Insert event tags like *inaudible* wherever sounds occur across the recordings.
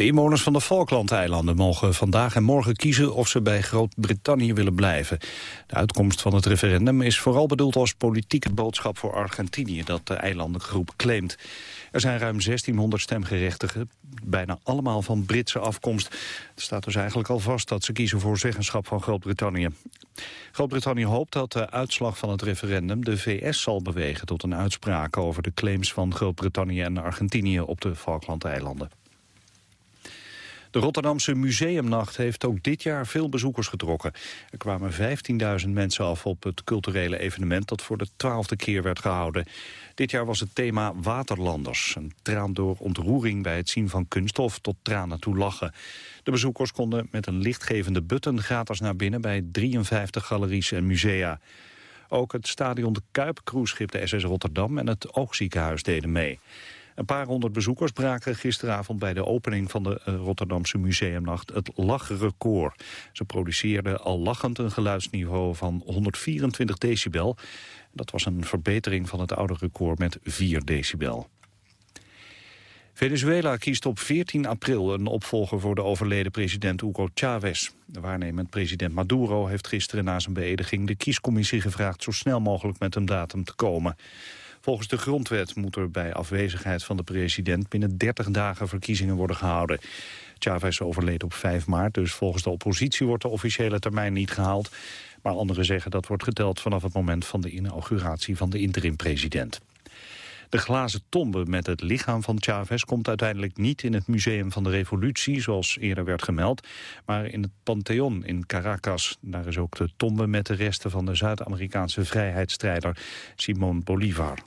De inwoners van de Falklandeilanden mogen vandaag en morgen kiezen of ze bij Groot-Brittannië willen blijven. De uitkomst van het referendum is vooral bedoeld als politieke boodschap voor Argentinië dat de eilandengroep claimt. Er zijn ruim 1600 stemgerechtigen, bijna allemaal van Britse afkomst. Het staat dus eigenlijk al vast dat ze kiezen voor zeggenschap van Groot-Brittannië. Groot-Brittannië hoopt dat de uitslag van het referendum de VS zal bewegen tot een uitspraak over de claims van Groot-Brittannië en Argentinië op de Falklandeilanden. De Rotterdamse Museumnacht heeft ook dit jaar veel bezoekers getrokken. Er kwamen 15.000 mensen af op het culturele evenement dat voor de twaalfde keer werd gehouden. Dit jaar was het thema Waterlanders. Een traan door ontroering bij het zien van kunststof tot tranen toe lachen. De bezoekers konden met een lichtgevende button gratis naar binnen bij 53 galeries en musea. Ook het stadion De Kuip, cruiseschip de SS Rotterdam en het Oogziekenhuis deden mee. Een paar honderd bezoekers braken gisteravond bij de opening van de eh, Rotterdamse Museumnacht het lachrecord. Ze produceerden al lachend een geluidsniveau van 124 decibel. Dat was een verbetering van het oude record met 4 decibel. Venezuela kiest op 14 april een opvolger voor de overleden president Hugo Chavez. De waarnemend president Maduro heeft gisteren na zijn beëdiging de kiescommissie gevraagd zo snel mogelijk met een datum te komen. Volgens de grondwet moet er bij afwezigheid van de president binnen 30 dagen verkiezingen worden gehouden. Chavez overleed op 5 maart, dus volgens de oppositie wordt de officiële termijn niet gehaald. Maar anderen zeggen dat wordt geteld vanaf het moment van de inauguratie van de interim-president. De glazen tombe met het lichaam van Chavez komt uiteindelijk niet in het Museum van de Revolutie, zoals eerder werd gemeld, maar in het Pantheon in Caracas. Daar is ook de tombe met de resten van de Zuid-Amerikaanse vrijheidsstrijder Simon Bolivar.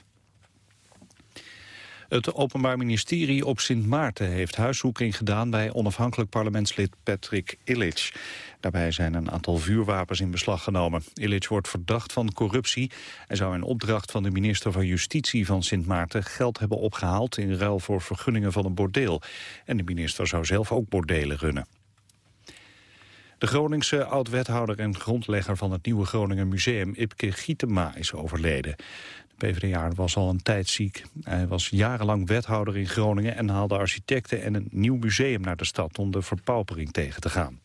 Het Openbaar Ministerie op Sint Maarten heeft huiszoeking gedaan bij onafhankelijk parlementslid Patrick Illich. Daarbij zijn een aantal vuurwapens in beslag genomen. Illich wordt verdacht van corruptie. Hij zou in opdracht van de minister van Justitie van Sint Maarten geld hebben opgehaald in ruil voor vergunningen van een bordeel. En de minister zou zelf ook bordelen runnen. De Groningse oud-wethouder en grondlegger van het Nieuwe Groningen Museum, Ipke Gietema, is overleden. PvdA was al een tijd ziek. Hij was jarenlang wethouder in Groningen en haalde architecten en een nieuw museum naar de stad om de verpaupering tegen te gaan.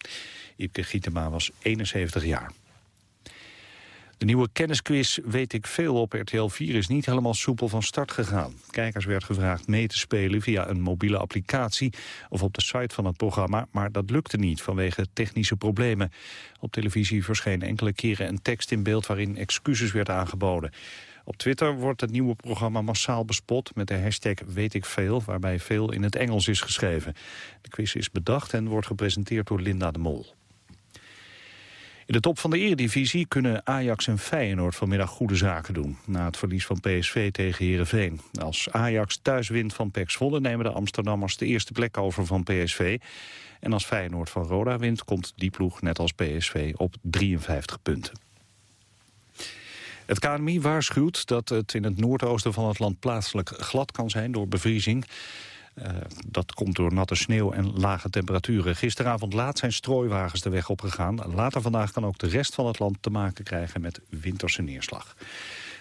Ipke Gietema was 71 jaar. De nieuwe kennisquiz Weet ik veel op RTL 4 is niet helemaal soepel van start gegaan. Kijkers werd gevraagd mee te spelen via een mobiele applicatie of op de site van het programma, maar dat lukte niet vanwege technische problemen. Op televisie verscheen enkele keren een tekst in beeld waarin excuses werd aangeboden. Op Twitter wordt het nieuwe programma massaal bespot met de hashtag Weet ik veel, waarbij veel in het Engels is geschreven. De quiz is bedacht en wordt gepresenteerd door Linda de Mol. In de top van de Eredivisie kunnen Ajax en Feyenoord vanmiddag goede zaken doen. Na het verlies van PSV tegen Heerenveen. Als Ajax thuis wint van PEC Zwolle nemen de Amsterdammers de eerste plek over van PSV. En als Feyenoord van Roda wint komt die ploeg net als PSV op 53 punten. Het KNMI waarschuwt dat het in het noordoosten van het land plaatselijk glad kan zijn door bevriezing. Uh, dat komt door natte sneeuw en lage temperaturen. Gisteravond laat zijn strooiwagens de weg opgegaan. Later vandaag kan ook de rest van het land te maken krijgen met winterse neerslag.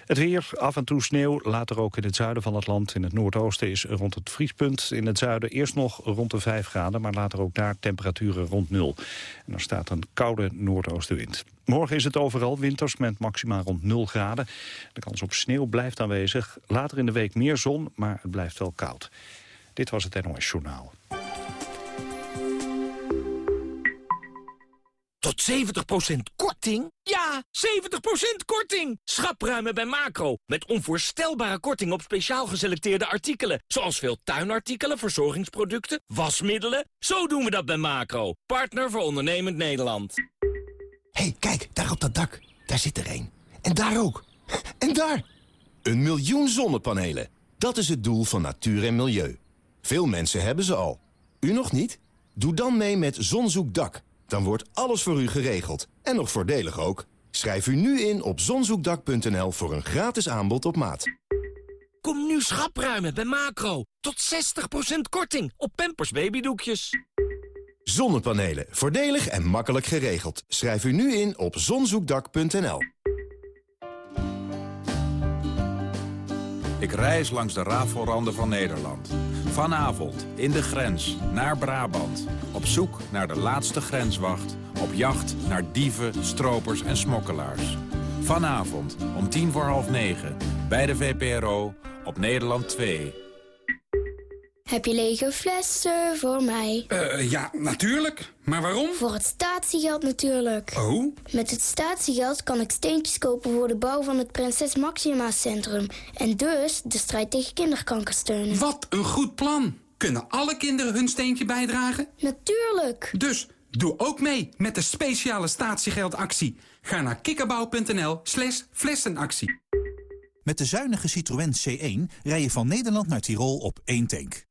Het weer, af en toe sneeuw, later ook in het zuiden van het land. In het noordoosten is rond het vriespunt. In het zuiden eerst nog rond de 5 graden, maar later ook daar temperaturen rond nul. En er staat een koude noordoostenwind. Morgen is het overal winters met maxima rond 0 graden. De kans op sneeuw blijft aanwezig. Later in de week meer zon, maar het blijft wel koud. Dit was het NOS Journaal. Tot 70% korting? Ja, 70% korting! Schapruimen bij Macro. Met onvoorstelbare korting op speciaal geselecteerde artikelen. Zoals veel tuinartikelen, verzorgingsproducten, wasmiddelen. Zo doen we dat bij Macro. Partner voor ondernemend Nederland. hey, kijk, daar op dat dak. Daar zit er een. En daar ook. En daar! Een miljoen zonnepanelen. Dat is het doel van natuur en milieu. Veel mensen hebben ze al. U nog niet? Doe dan mee met Zonzoekdak. Dan wordt alles voor u geregeld. En nog voordelig ook. Schrijf u nu in op zonzoekdak.nl voor een gratis aanbod op maat. Kom nu schapruimen bij Macro. Tot 60% korting op Pampers babydoekjes. Zonnepanelen. Voordelig en makkelijk geregeld. Schrijf u nu in op zonzoekdak.nl. Ik reis langs de rafelranden van Nederland. Vanavond in de grens naar Brabant. Op zoek naar de laatste grenswacht. Op jacht naar dieven, stropers en smokkelaars. Vanavond om tien voor half negen bij de VPRO op Nederland 2. Heb je lege flessen voor mij? Uh, ja, natuurlijk. Maar waarom? Voor het statiegeld natuurlijk. Oh? Met het statiegeld kan ik steentjes kopen voor de bouw van het Prinses Maxima Centrum. En dus de strijd tegen kinderkanker steunen. Wat een goed plan. Kunnen alle kinderen hun steentje bijdragen? Natuurlijk. Dus doe ook mee met de speciale statiegeldactie. Ga naar kikkerbouw.nl slash flessenactie. Met de zuinige Citroën C1 rij je van Nederland naar Tirol op één tank.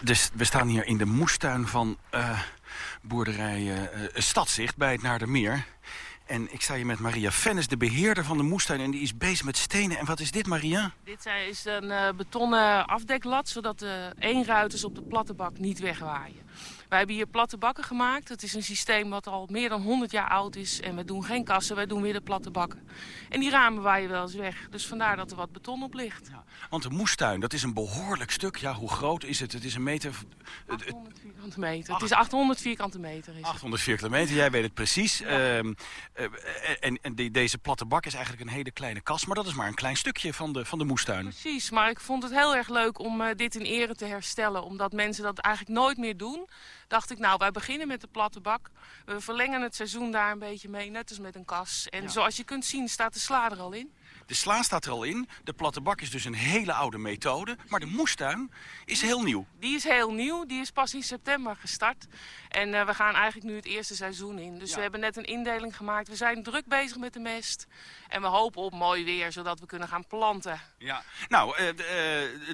Dus we staan hier in de moestuin van uh, boerderij uh, Stadzicht bij het Naardermeer. En ik sta hier met Maria Fennis, de beheerder van de moestuin. En die is bezig met stenen. En wat is dit, Maria? Dit is een betonnen afdeklat, zodat de eenruiters op de platte bak niet wegwaaien. Wij hebben hier platte bakken gemaakt. Het is een systeem wat al meer dan 100 jaar oud is. En we doen geen kassen, wij doen weer de platte bakken. En die ramen waaien wel eens weg. Dus vandaar dat er wat beton op ligt. Ja, want de moestuin, dat is een behoorlijk stuk. Ja, hoe groot is het? Het is een meter... 800 vierkante meter. Het is 800 vierkante meter. Is 800 vierkante meter, jij weet het precies. Ja. Uh, en en die, deze platte bak is eigenlijk een hele kleine kast. Maar dat is maar een klein stukje van de, van de moestuin. Precies, maar ik vond het heel erg leuk om uh, dit in ere te herstellen. Omdat mensen dat eigenlijk nooit meer doen dacht ik, nou, wij beginnen met de platte bak. We verlengen het seizoen daar een beetje mee, net als met een kas. En ja. zoals je kunt zien staat de sla er al in. De sla staat er al in. De platte bak is dus een hele oude methode. Maar de moestuin is heel nieuw. Die is heel nieuw. Die is pas in september gestart. En uh, we gaan eigenlijk nu het eerste seizoen in. Dus ja. we hebben net een indeling gemaakt. We zijn druk bezig met de mest. En we hopen op mooi weer, zodat we kunnen gaan planten. Ja, nou, uh, uh,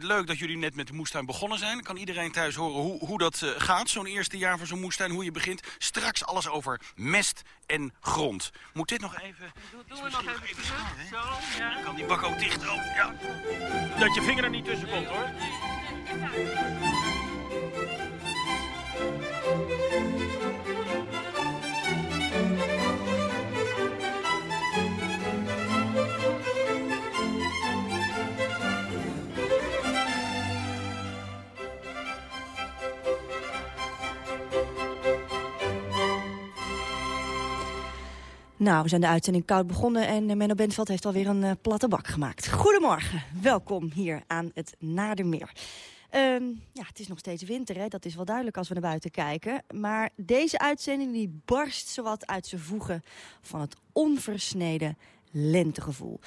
leuk dat jullie net met de moestuin begonnen zijn. Kan iedereen thuis horen hoe, hoe dat gaat, zo'n eerste jaar voor zo'n moestuin, hoe je begint. Straks alles over mest en grond. Moet dit nog even... Doe, doen we nog even, even terug. Zo, ja. Dan kan die bak ook dicht. Oh, ja. Dat je vinger er niet tussen komt, hoor. Nou, we zijn de uitzending koud begonnen en Menno Bentveld heeft alweer een uh, platte bak gemaakt. Goedemorgen, welkom hier aan het Nadermeer. Um, ja, het is nog steeds winter, hè? dat is wel duidelijk als we naar buiten kijken. Maar deze uitzending die barst zowat uit zijn voegen van het onversneden lentegevoel.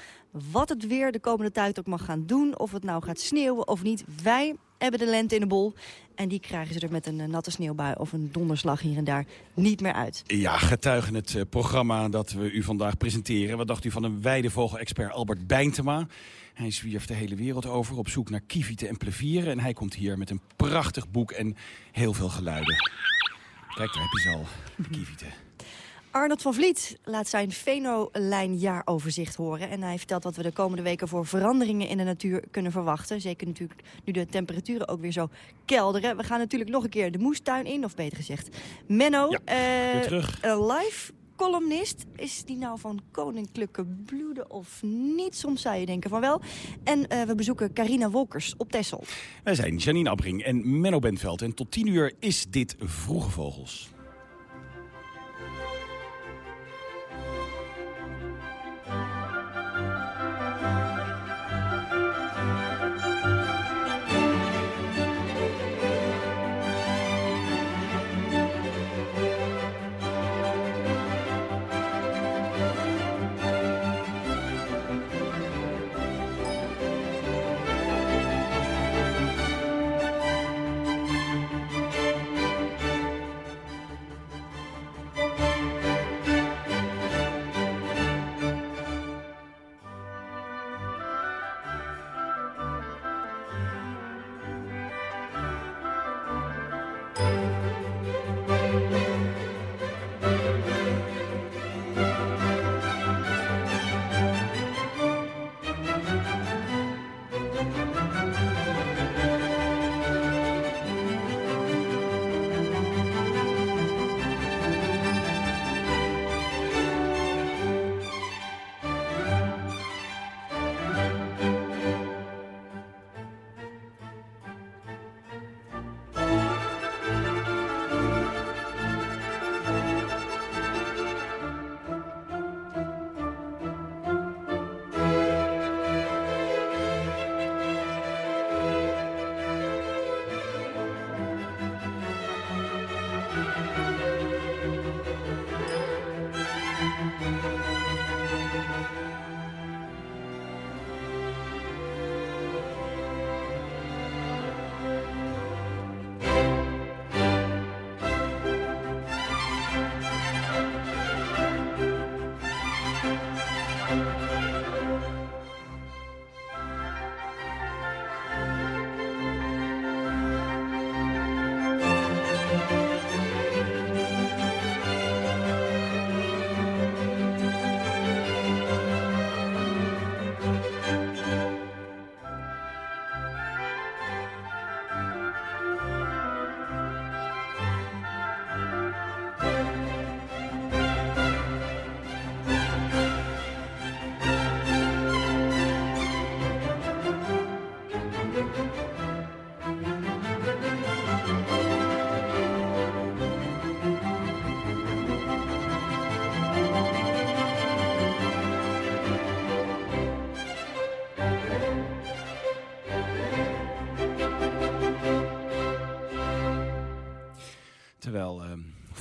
Wat het weer de komende tijd ook mag gaan doen, of het nou gaat sneeuwen of niet, wij hebben de lente in de bol. En die krijgen ze er met een natte sneeuwbui of een donderslag hier en daar niet meer uit. Ja, getuigen het uh, programma dat we u vandaag presenteren. Wat dacht u van een weidevogel-expert Albert Bijntema? Hij zwierft de hele wereld over op zoek naar kievieten en plevieren. En hij komt hier met een prachtig boek en heel veel geluiden. Kijk, daar heb je ze al, de kievieten. Arnold van Vliet laat zijn Venolijn jaaroverzicht horen. En hij vertelt wat we de komende weken voor veranderingen in de natuur kunnen verwachten. Zeker natuurlijk nu de temperaturen ook weer zo kelderen. We gaan natuurlijk nog een keer de moestuin in, of beter gezegd Menno. Ja, uh, terug. Een live columnist. Is die nou van koninklijke bloeden of niet? Soms zou je denken van wel. En uh, we bezoeken Carina Wolkers op Texel. Wij zijn Janine Abbring en Menno Bentveld. En tot tien uur is dit Vroege Vogels.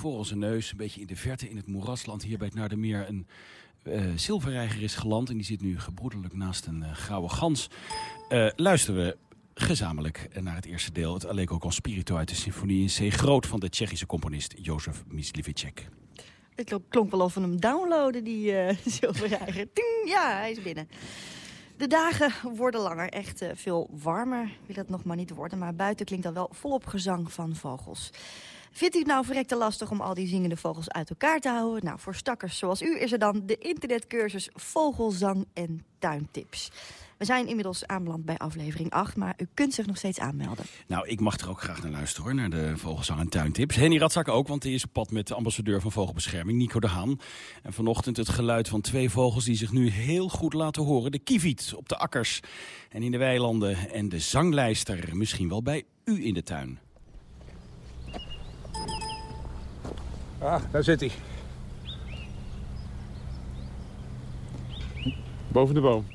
Voor onze neus, een beetje in de verte in het moerasland hier bij het Naardermeer, een uh, zilverreiger is geland. En die zit nu gebroedelijk naast een uh, grauwe gans. Uh, luisteren we gezamenlijk naar het eerste deel, het Allegro con Spirito uit de symfonie in C groot van de Tsjechische componist Jozef Myslivicek. Het klonk wel of we hem downloaden, die *laughs* zilverreiger. ja, hij is binnen. De dagen worden langer, echt veel warmer wil het nog maar niet worden. Maar buiten klinkt dan wel volop gezang van vogels. Vindt u het nou verrekte lastig om al die zingende vogels uit elkaar te houden? Nou, voor stakkers zoals u is er dan de internetcursus Vogelzang en Tuintips. We zijn inmiddels aanbeland bij aflevering 8, maar u kunt zich nog steeds aanmelden. Nou, ik mag er ook graag naar luisteren hoor, naar de Vogelzang en Tuintips. Henny Ratzak ook, want hij is op pad met de ambassadeur van Vogelbescherming, Nico de Haan. En vanochtend het geluid van twee vogels die zich nu heel goed laten horen. De kieviet op de akkers en in de weilanden en de zanglijster misschien wel bij u in de tuin. Ah, daar zit hij. Boven de boom.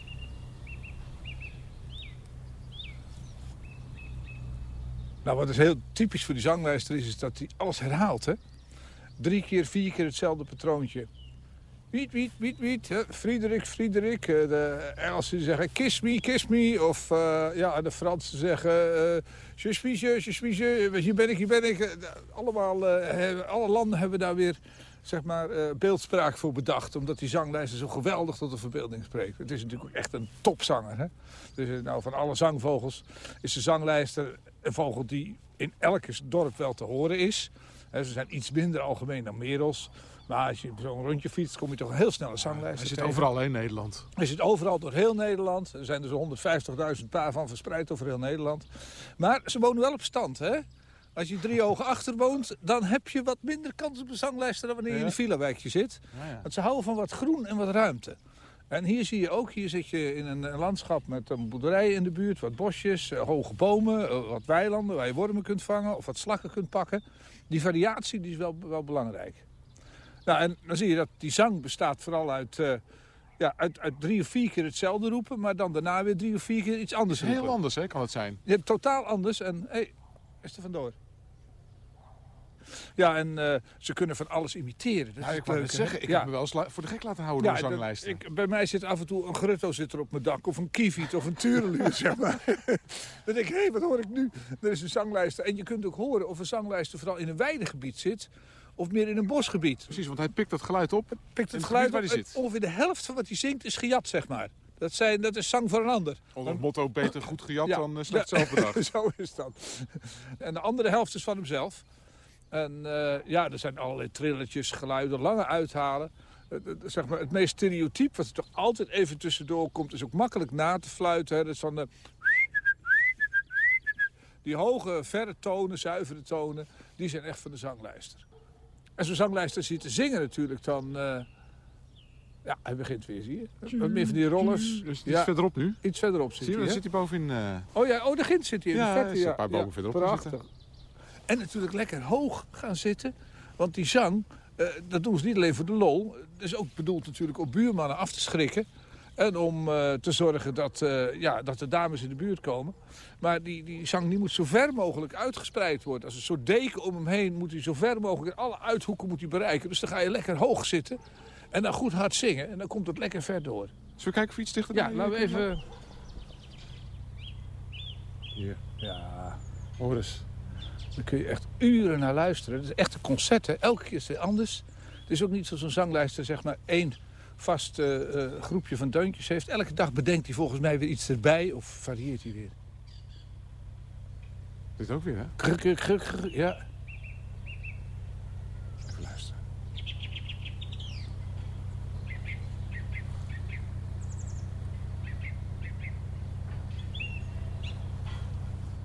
Nou, wat is heel typisch voor die zanglijster is, is dat hij alles herhaalt. Hè? Drie keer, vier keer hetzelfde patroontje. Wiet, wiet, wiet, wiet. Frederik, Frederik. Eh, de Engelsen zeggen kiss me, kiss me. Of uh, ja, de Fransen zeggen uh, je suis je, suis. Hier ben ik, hier ben ik. Allemaal, alle landen hebben daar weer zeg maar, beeldspraak voor bedacht. Omdat die zanglijster zo geweldig tot de verbeelding spreekt. Het is natuurlijk echt een topzanger. Hè? Dus nou, van alle zangvogels is de zanglijster een vogel die in elk dorp wel te horen is. ze zijn iets minder algemeen dan merels. Maar als je zo'n rondje fietst, kom je toch heel snel een zanglijst Hij zit overal in Nederland. Hij zit overal door heel Nederland. Er zijn dus 150.000 paar van verspreid over heel Nederland. Maar ze wonen wel op stand, hè? Als je drie ogen achter woont, dan heb je wat minder kans op een zanglijster dan wanneer je in een villa-wijkje zit. Ja. Want ze houden van wat groen en wat ruimte. En hier zie je ook, hier zit je in een landschap met een boerderij in de buurt, wat bosjes, eh, hoge bomen, eh, wat weilanden waar je wormen kunt vangen of wat slakken kunt pakken. Die variatie die is wel, wel belangrijk. Nou, en dan zie je dat die zang bestaat vooral uit, uh, ja, uit, uit drie of vier keer hetzelfde roepen, maar dan daarna weer drie of vier keer iets anders roepen. Heel anders, hè, kan het zijn? Ja, totaal anders. En hé, hey, is er vandoor. Ja, en uh, ze kunnen van alles imiteren. Dat ja, ik leuk, het zeggen, ik ja. heb me wel eens voor de gek laten houden door zanglijsten. Ik, bij mij zit af en toe een grutto zit er op mijn dak, of een kieviet, of een tureluur, *laughs* zeg maar. dan denk ik, hé, hey, wat hoor ik nu? Er is een zanglijster. En je kunt ook horen of een zanglijster vooral in een weidegebied zit, of meer in een bosgebied. Precies, want hij pikt dat geluid op. Hij pikt het, geluid waar hij zit. Ongeveer de helft van wat hij zingt is gejat, zeg maar. Dat, zijn, dat is zang voor een ander. Onder het motto beter goed gejat ja, dan uh, slecht *laughs* zelf bedacht. Zo is dat. En de andere helft is van hemzelf. En uh, ja, er zijn allerlei trilletjes, geluiden, lange uithalen. Uh, zeg maar, het meest stereotyp, wat er toch altijd even tussendoor komt, is ook makkelijk na te fluiten. Hè. Dat is van de... Die hoge, verre tonen, zuivere tonen, die zijn echt van de zanglijster. En zo'n zanglijster ziet te zingen natuurlijk, dan... Uh, ja, hij begint weer, zie je? Wat meer van die rollers. Dus iets ja, verderop nu? Iets verderop zit zie je, hij, zit hij bovenin... Oh ja, oh, daar ginds zit hij in ja, de verte. Ja, een paar bomen verderop Prachtig. En natuurlijk lekker hoog gaan zitten. Want die zang, uh, dat doen ze niet alleen voor de lol. Het is ook bedoeld natuurlijk om buurmannen af te schrikken. En om uh, te zorgen dat, uh, ja, dat de dames in de buurt komen. Maar die, die zang die moet zo ver mogelijk uitgespreid worden. Als een soort deken om hem heen moet hij zo ver mogelijk in alle uithoeken moet hij bereiken. Dus dan ga je lekker hoog zitten. En dan goed hard zingen. En dan komt het lekker ver door. Zullen we kijken of iets dichter Ja, laten we even... Hier. Ja, hoor eens. Daar kun je echt uren naar luisteren. Het is echt een concert, hè? Elke keer is het anders. Het is ook niet zoals een zanglijster zeg maar één vast uh, uh, groepje van deuntjes heeft. Elke dag bedenkt hij volgens mij weer iets erbij of varieert hij weer. Dit ook weer, hè? Kruk, kruk, kruk, kruk, ja. Even luisteren.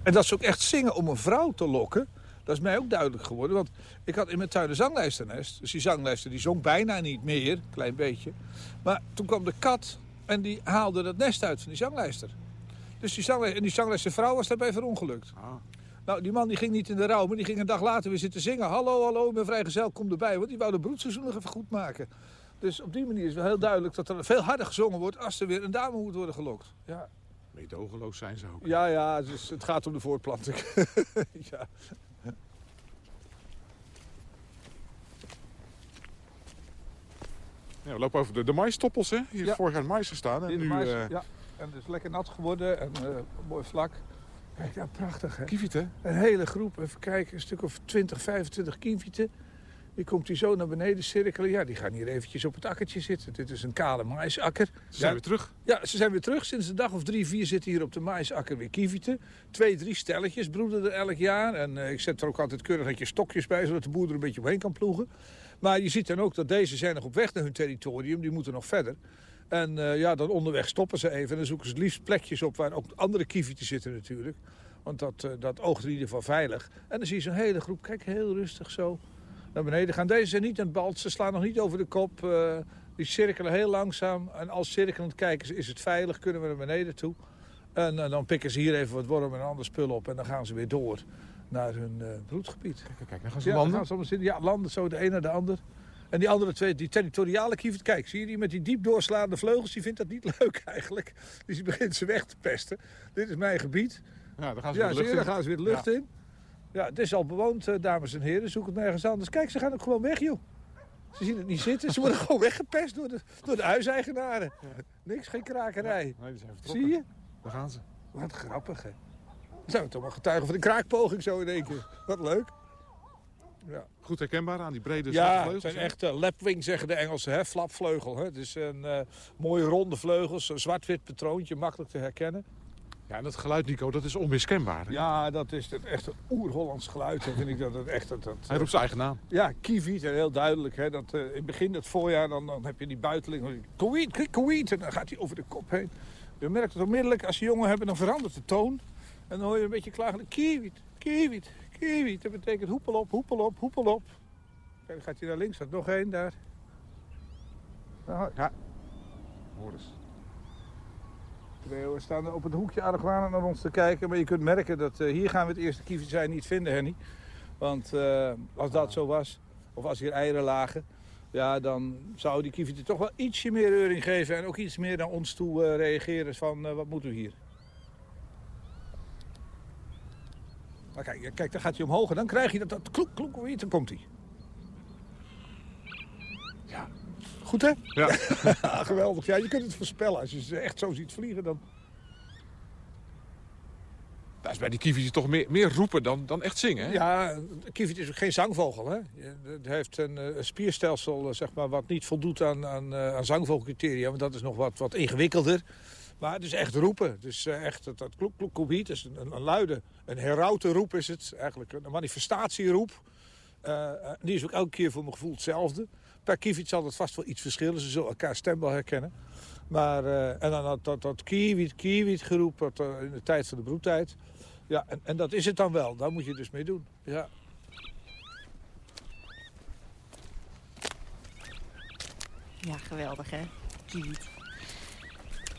En dat ze ook echt zingen om een vrouw te lokken... dat is mij ook duidelijk geworden. Want ik had in mijn tuin een zanglijsternest. Dus die zanglijster die zong bijna niet meer, een klein beetje. Maar toen kwam de kat en die haalde dat nest uit van die zanglijster. Dus die zanglijster, en die zanglijstervrouw was daarbij verongelukt. Ah. Nou, die man die ging niet in de rouw, maar die ging een dag later weer zitten zingen. Hallo, hallo, mijn vrijgezel, kom erbij. Want die wou de broedseizoen nog even goed maken. Dus op die manier is wel heel duidelijk dat er veel harder gezongen wordt... als er weer een dame moet worden gelokt. Ja. Meedogenloos zijn ze ook. Ja, ja, dus het gaat om de voortplanting. *laughs* ja. Ja, we lopen over de, de maistoppels, hè? Hier Ja. vorig jaar mais gestaan. En nu mais, eh ja, en het is lekker nat geworden en eh, mooi vlak. Kijk, ja, prachtig hè. kievieten. Een hele groep, even kijken, een stuk of 20, 25 kievieten. Die komt hier zo naar beneden cirkelen. Ja, die gaan hier eventjes op het akkertje zitten. Dit is een kale maisakker. Ze zijn Ja, weer terug. Ja, ze zijn weer terug. Sinds een dag of drie, vier zitten hier op de maisakker weer kievieten. Twee, drie stelletjes broeden er elk jaar. En eh, ik zet er ook altijd keurig netjes stokjes bij, zodat de boer er een beetje omheen kan ploegen. Maar je ziet dan ook dat deze zijn nog op weg naar hun territorium. Die moeten nog verder. En eh, ja, dan onderweg stoppen ze even. En dan zoeken ze het liefst plekjes op waar ook andere kievieten zitten natuurlijk. Want dat, eh, dat oogt in ieder geval veilig. En dan zie je zo'n hele groep, kijk, heel rustig zo naar beneden gaan. Deze zijn niet aan het balt, ze slaan nog niet over de kop. eh, die cirkelen heel langzaam. En als cirkelend kijken ze, is het veilig, kunnen we naar beneden toe. En dan pikken ze hier even wat worm en ander spul op. En dan gaan ze weer door naar hun eh, broedgebied. Kijk, kijk, dan gaan ze Ja, dan landen. gaan ze allemaal zitten. Ja, landen zo de een naar de ander. En die andere twee, die territoriale kievert, kijk, zie je die met die diep doorslaande vleugels, die vindt dat niet *laughs* leuk eigenlijk. Dus die begint ze weg te pesten. Dit is mijn gebied. Ja, dan gaan ze Ja, weer de lucht dan gaan ze weer de lucht Ja. in. Ja, het is al bewoond, eh, dames en heren. Zoek het nergens anders. Kijk, ze gaan ook gewoon weg, joh. Ze zien het niet zitten. Ze worden *laughs* gewoon weggepest door de, door de huiseigenaren. Niks, geen krakerij. Nee, die zijn vertrokken. Zie je? Daar gaan ze. Wat grappig, hè. Dan zijn we toch wel getuigen van de kraakpoging zo in één keer. Wat leuk. Ja. Goed herkenbaar aan die brede Ja, zwarte het vleugels. zijn hè? echt eh, lapwing, zeggen de Engelsen, hè? flapvleugel. Hè? Het is een eh, mooie ronde vleugels, een zwart-wit patroontje, makkelijk te herkennen. Ja, en dat geluid, Nico, dat is onmiskenbaar. hè? Ja, dat is het echt een oer-Hollands geluid. Vind ik dat het echt... Dat, dat, Hij roept zijn eigen naam. Ja, kieviet, en heel duidelijk. Hè, dat, eh, in het begin het voorjaar, dan, dan heb je die buiteling. Koewiet, koewiet, en dan gaat hij over de kop heen. Je merkt het onmiddellijk, als je jongen hebben, dan verandert de toon. En dan hoor je een beetje klagen, kiewit, kiewit, kiewit. Dat betekent hoepel op, hoepel op, hoepel op. Kijk, dan gaat hij naar links, er nog één daar. Ja. Hoor eens. We staan op het hoekje argwanend naar ons te kijken. Maar je kunt merken dat eh, hier gaan we het eerste kievit zijn niet vinden, Henny. Want eh, als dat zo was, of als hier eieren lagen... Ja, dan zou die kievieten toch wel ietsje meer reuring geven... en ook iets meer naar ons toe eh, reageren van wat moet u hier? Maar kijk, dan gaat hij omhoog en dan krijg je dat, dat kloek, kloek, dan komt hij. Ja, goed hè? Ja. *laughs* geweldig. Ja, je kunt het voorspellen. Als je ze echt zo ziet vliegen, dan... Dat is bij die kievieten toch meer, meer roepen dan, dan echt zingen, hè? Ja, de kievit is ook geen zangvogel. Hè? Het heeft een, eh, een spierstelsel eh, zeg maar, wat niet voldoet aan, aan, eh, aan zangvogelcriteria. Want dat is nog wat, wat ingewikkelder. Maar het is echt roepen. Eh, echt dat, dat kloek, is een, een, een luide, een is het. Eigenlijk een manifestatieroep. Eh, die is ook elke keer voor mijn gevoel hetzelfde. Per kievit zal het vast wel iets verschillen. Ze zullen elkaar stem wel herkennen. Maar, en dan dat, dat, dat kiewit, kiewit dat, in de tijd van de broedtijd. Ja, en, en dat is het dan wel. Daar moet je dus mee doen. Ja. Ja, geweldig hè. Kiewit.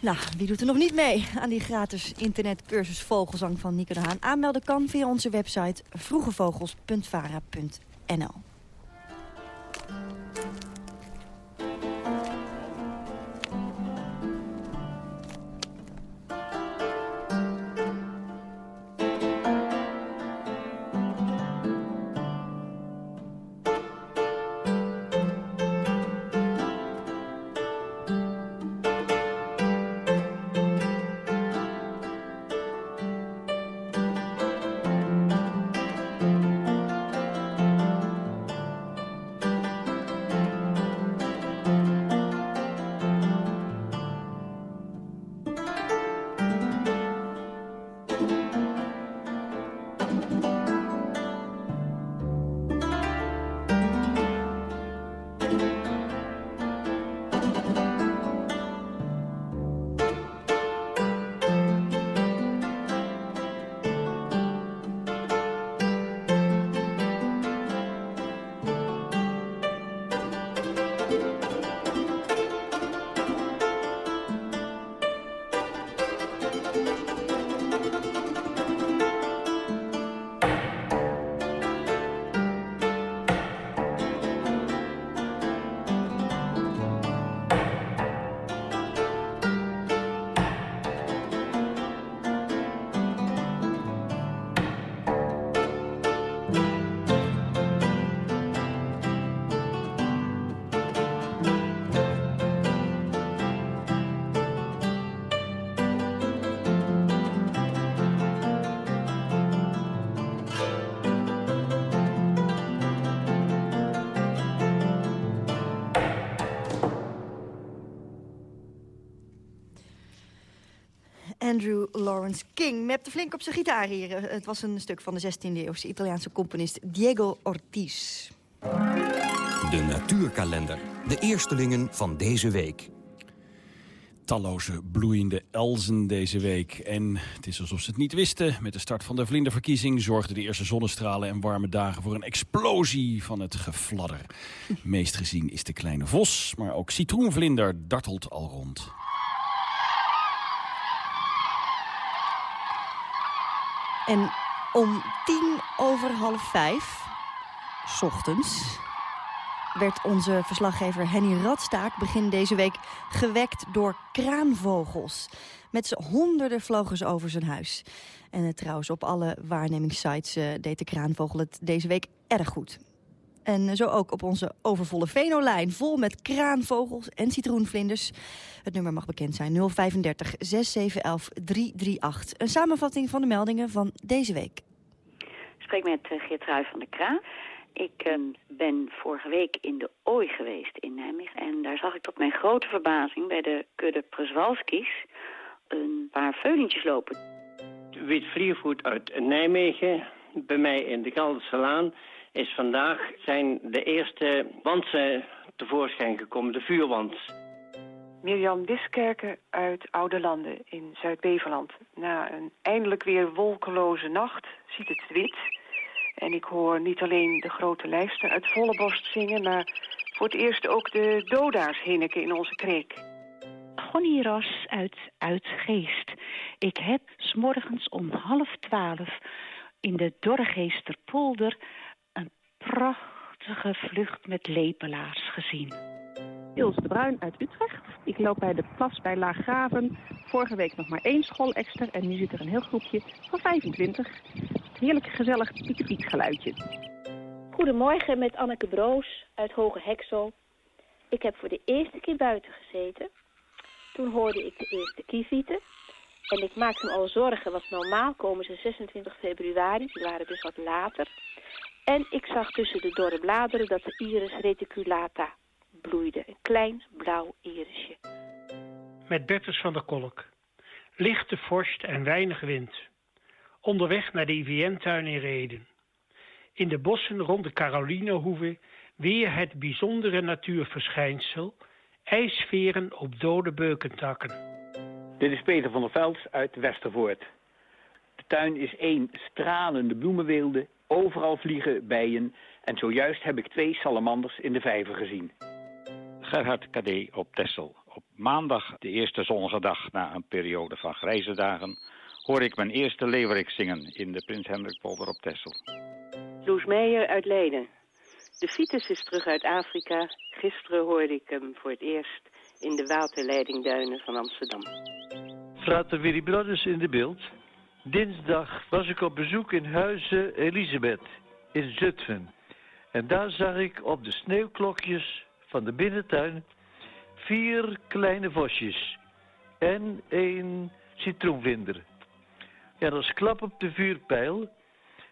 Nou, wie doet er nog niet mee aan die gratis internetcursus Vogelzang van Nico de Haan? Aanmelden kan via onze website vroegevogels.vara.nl. Lawrence King. Met de flink op zijn gitaar hier. Eh, Het was een stuk van de 16e-eeuwse Italiaanse componist Diego Ortiz. De natuurkalender. De eerstelingen van deze week. Talloze bloeiende elzen deze week. En het is alsof ze het niet wisten. Met de start van de vlinderverkiezing zorgden de eerste zonnestralen en warme dagen voor een explosie van het gefladder. *laughs* Meest gezien is de kleine vos, maar ook citroenvlinder dartelt al rond. En om tien over half vijf, s ochtends, werd onze verslaggever Henny Radstaak begin deze week gewekt door kraanvogels. Met z'n honderden vlogen ze over zijn huis. En eh, trouwens, op alle waarnemingssites eh, deed de kraanvogel het deze week erg goed. En eh, zo ook op onze overvolle Venolijn, vol met kraanvogels en citroenvlinders. Het nummer mag bekend zijn, 035 6711 338. Een samenvatting van de meldingen van deze week. Ik spreek met uh, Geert Ruij van der Kraan. Ik uh, ben vorige week in de Ooi geweest in Nijmegen. En daar zag ik tot mijn grote verbazing bij de kudde Przewalski's een paar veulentjes lopen. Wiet Vliervoet uit Nijmegen, bij mij in de Gelderse Laan, is vandaag zijn de eerste wansen tevoorschijn gekomen, de vuurwans. Mirjam Diskerken uit Oude Landen in Zuid-Beverland. Na een eindelijk weer wolkeloze nacht ziet het wit. En ik hoor niet alleen de grote lijster uit volle borst zingen... maar voor het eerst ook de dodaars hinneken in onze kreek. Gonnie Ros uit Uitgeest. Ik heb s'morgens om half twaalf in de Dorgeesterpolder... een prachtige vlucht met lepelaars gezien. Ilse de Bruin uit Utrecht. Ik loop bij de plas bij Laaggraven. Vorige week nog maar één schoolekster en nu zit er een heel groepje van 25. Heerlijk gezellig piek-piek geluidje. Goedemorgen met Anneke Broos uit Hoge Heksel. Ik heb voor de eerste keer buiten gezeten. Toen hoorde ik de eerste kievieten. En ik maakte me al zorgen, want normaal komen ze 26 februari. Die waren dus wat later. En ik zag tussen de dorre bladeren dat de iris reticulata bloeide. Een klein blauw irisje. Met Bertus van der Kolk. Lichte vorst en weinig wind. Onderweg naar de IVN-tuin in Reden. In de bossen rond de Carolinehoeve weer het bijzondere natuurverschijnsel... ijsveren op dode beukentakken. Dit is Peter van der Veld uit Westervoort. De tuin is één stralende bloemenweelde, overal vliegen bijen... en zojuist heb ik twee salamanders in de vijver gezien. Gerhard Kadé op Texel. Op maandag, de eerste zonnige dag na een periode van grijze dagen... hoor ik mijn eerste leeuwerik zingen in de Prins Hendrikpolder op Texel. Loes Meijer uit Leiden. De Fiets is terug uit Afrika. Gisteren hoorde ik hem voor het eerst in de waterleidingduinen van Amsterdam. Frater Willy Brothers in de beeld. Dinsdag was ik op bezoek in Huizen Elisabeth in Zutphen. En daar zag ik op de sneeuwklokjes van de binnentuin vier kleine vosjes en één citroenvinder. En als klap op de vuurpijl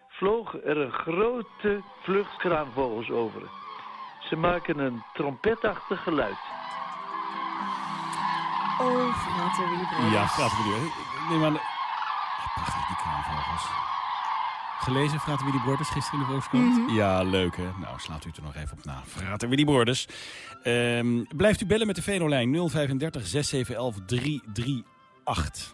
vloog er een grote vlucht kraanvogels over. Ze maken een trompetachtig geluid. Oh, frater Willy. Ja, Frater Willy. Nee, maar... Prachtig, die kraanvogels. Gelezen, Frater Willy Borders, gisteren in de Volkskrant? Mhm. Ja, leuk hè. Nou, slaat u er nog even op na. Frater Willy Borders. Ehm, blijft u bellen met de Venolijn 035 6711 338.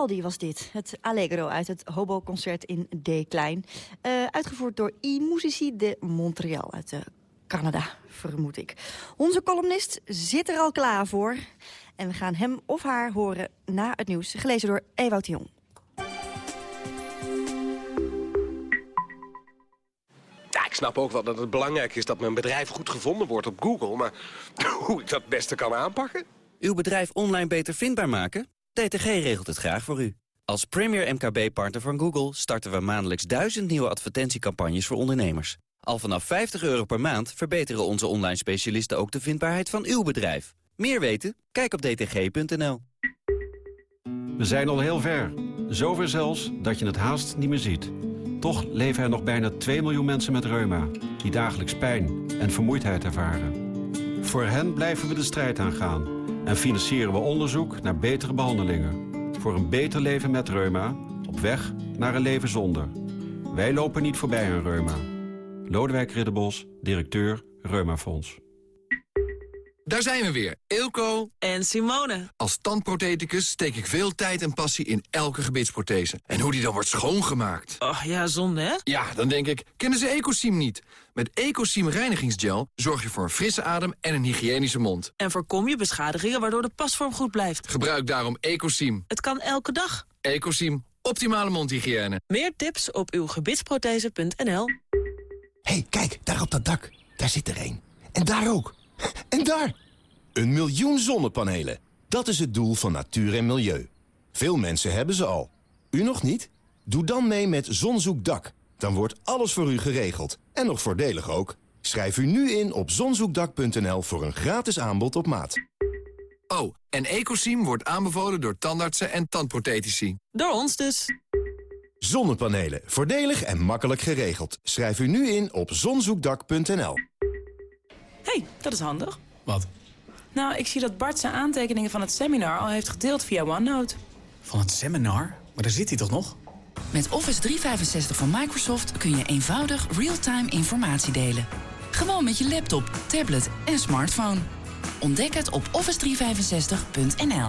Vivaldi was dit, het Allegro uit het Hobo-concert in D-klein. Uh, uitgevoerd door I-Musici de Montreal uit uh, Canada, vermoed ik. Onze columnist zit er al klaar voor. En we gaan hem of haar horen na het nieuws, gelezen door Ewout Jong. Ja, ik snap ook wel dat het belangrijk is dat mijn bedrijf goed gevonden wordt op Google. Maar *laughs* hoe ik dat het beste kan aanpakken? Uw bedrijf online beter vindbaar maken? DTG regelt het graag voor u. Als premier MKB-partner van Google starten we maandelijks duizend nieuwe advertentiecampagnes voor ondernemers. Al vanaf 50 euro per maand verbeteren onze online specialisten ook de vindbaarheid van uw bedrijf. Meer weten? Kijk op dtg.nl. We zijn al heel ver. Zover zelfs dat je het haast niet meer ziet. Toch leven er nog bijna 2 miljoen mensen met reuma... die dagelijks pijn en vermoeidheid ervaren. Voor hen blijven we de strijd aangaan... en financieren we onderzoek naar betere behandelingen. Voor een beter leven met reuma, op weg naar een leven zonder. Wij lopen niet voorbij aan reuma. Lodewijk Ridderbos, directeur Reumafonds. Daar zijn we weer, Ilko en Simone. Als tandprotheticus steek ik veel tijd en passie in elke gebitsprothese. En hoe die dan wordt schoongemaakt. Oh ja, zonde hè? Ja, dan denk ik, kennen ze Ecosim niet? Met Ecosim reinigingsgel zorg je voor een frisse adem en een hygiënische mond. En voorkom je beschadigingen waardoor de pasvorm goed blijft. Gebruik daarom Ecosim. Het kan elke dag. Ecosim, optimale mondhygiëne. Meer tips op uw gebitsprothese.nl hey, kijk, daar op dat dak. Daar zit er een. En daar ook. *laughs* En daar! Een miljoen zonnepanelen. Dat is het doel van natuur en milieu. Veel mensen hebben ze al. U nog niet? Doe dan mee met Zonzoekdak. Dan wordt alles voor u geregeld. En nog voordelig ook. Schrijf u nu in op zonzoekdak.nl voor een gratis aanbod op maat. Oh, en Ecosim wordt aanbevolen door tandartsen en tandprothetici. Door ons dus. Zonnepanelen. Voordelig en makkelijk geregeld. Schrijf u nu in op zonzoekdak.nl hey, dat is handig. Wat? Nou, ik zie dat Bart zijn aantekeningen van het seminar al heeft gedeeld via OneNote. Van het seminar? Maar daar zit hij toch nog? Met Office 365 van Microsoft kun je eenvoudig real-time informatie delen. Gewoon met je laptop, tablet en smartphone. Ontdek het op office365.nl.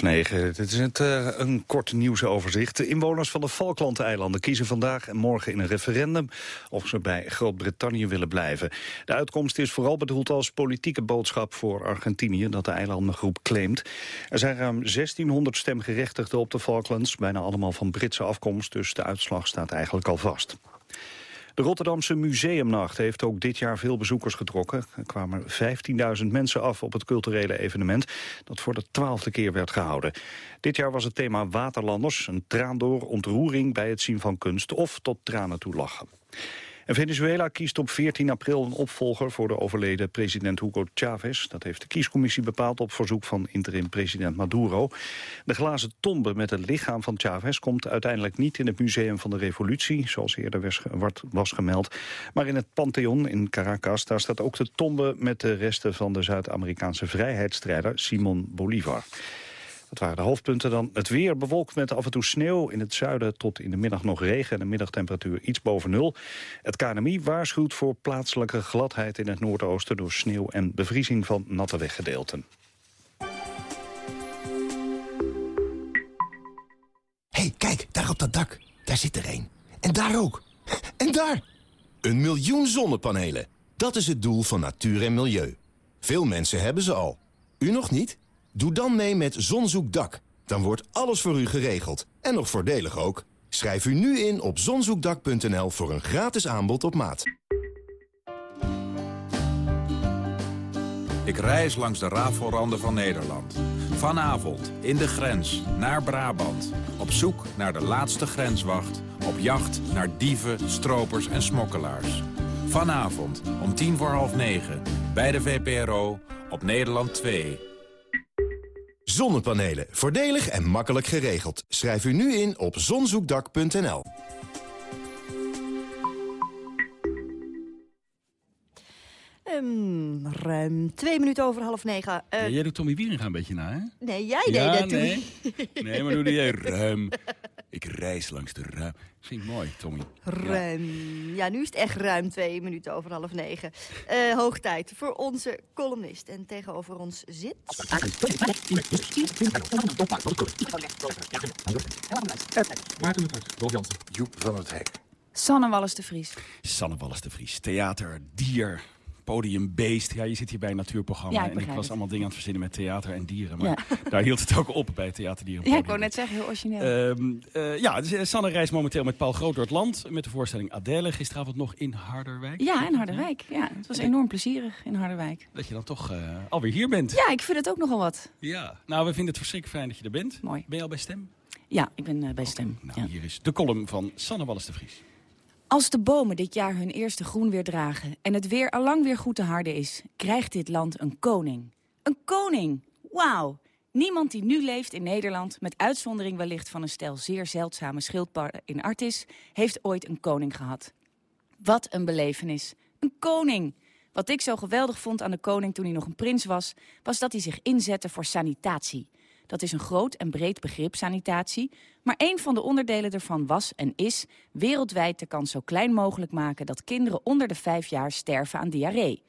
Dit is het, uh, een kort nieuwsoverzicht. De inwoners van de Falklandeilanden kiezen vandaag en morgen in een referendum... of ze bij Groot-Brittannië willen blijven. De uitkomst is vooral bedoeld als politieke boodschap voor Argentinië... dat de eilandengroep claimt. Er zijn ruim 1600 stemgerechtigden op de Falklands... bijna allemaal van Britse afkomst, dus de uitslag staat eigenlijk al vast. De Rotterdamse Museumnacht heeft ook dit jaar veel bezoekers getrokken. Er kwamen 15.000 mensen af op het culturele evenement... dat voor de twaalfde keer werd gehouden. Dit jaar was het thema Waterlanders, een traan door ontroering bij het zien van kunst... of tot tranen toe lachen. En Venezuela kiest op 14 april een opvolger voor de overleden president Hugo Chavez. Dat heeft de kiescommissie bepaald op verzoek van interim-president Maduro. De glazen tombe met het lichaam van Chavez komt uiteindelijk niet in het Museum van de Revolutie, zoals eerder was gemeld, maar in het Pantheon in Caracas. Daar staat ook de tombe met de resten van de Zuid-Amerikaanse vrijheidsstrijder Simon Bolivar. Dat waren de hoofdpunten dan. Het weer bewolkt met af en toe sneeuw. In het zuiden tot in de middag nog regen en de middagtemperatuur iets boven nul. Het KNMI waarschuwt voor plaatselijke gladheid in het noordoosten... door sneeuw en bevriezing van natte weggedeelten. hey, kijk, daar op dat dak. Daar zit er een. En daar ook. En daar! Een miljoen zonnepanelen. Dat is het doel van natuur en milieu. Veel mensen hebben ze al. U nog niet? Doe dan mee met Zonzoekdak. Dan wordt alles voor u geregeld. En nog voordelig ook. Schrijf u nu in op zonzoekdak.nl voor een gratis aanbod op maat. Ik reis langs de rafelranden van Nederland. Vanavond in de grens naar Brabant. Op zoek naar de laatste grenswacht. Op jacht naar dieven, stropers en smokkelaars. Vanavond om tien voor half negen bij de VPRO op Nederland 2. Zonnepanelen. Voordelig en makkelijk geregeld. Schrijf u nu in op zonzoekdak.nl. Um, ruim twee minuten over half negen. Uh, ja, jij doet Tommy Wieringa een beetje na, hè? Nee, jij deed ja, dat nee. toen. nee, maar doe jij *laughs* ruim. Ik reis langs de ruim... Vind ik mooi, Tommy. Ruim. Ja. nu is het echt ruim twee minuten over half negen. Uh, hoog tijd voor onze columnist. En tegenover ons zit... Maarten het Hart, Rolf Jansen. Joep van het Hek. Sanne Wallis de Vries. Sanne Wallis de Vries. Theater, dier, podiumbeest. Ja, je zit hier bij een natuurprogramma. Ja, ik en ik was het. allemaal dingen aan het verzinnen met theater en dieren. Maar *laughs* daar hield het ook op bij theaterdieren. Ja, ik wou net zeggen, heel origineel. Ehm, eh, ja, dus, eh, Sanne reist momenteel met Paul Groot door het land. Met de voorstelling Adele. Gisteravond nog in Harderwijk. ja, in Harderwijk. Ja, het was enorm plezierig in Harderwijk. Dat je dan toch eh, alweer hier bent. Ja, ik vind het ook nogal wat. Ja. Nou, we vinden het verschrikkelijk fijn dat je er bent. Mooi. Ben je al bij Stem? Ja, ik ben bij Stem. Nou, ja. hier is de column van Sanne Wallis de Vries. Als de bomen dit jaar hun eerste groen weer dragen... en het weer allang weer goed te harde is... krijgt dit land een koning. Een koning! Wauw! Niemand die nu leeft in Nederland... met uitzondering wellicht van een stel zeer zeldzame schildpadden in Artis... heeft ooit een koning gehad. Wat een belevenis. Een koning! Wat ik zo geweldig vond aan de koning toen hij nog een prins was... was dat hij zich inzette voor sanitatie. Dat is een groot en breed begrip, sanitatie. Maar een van de onderdelen ervan was en is wereldwijd de kans zo klein mogelijk maken dat kinderen onder de vijf jaar sterven aan diarree.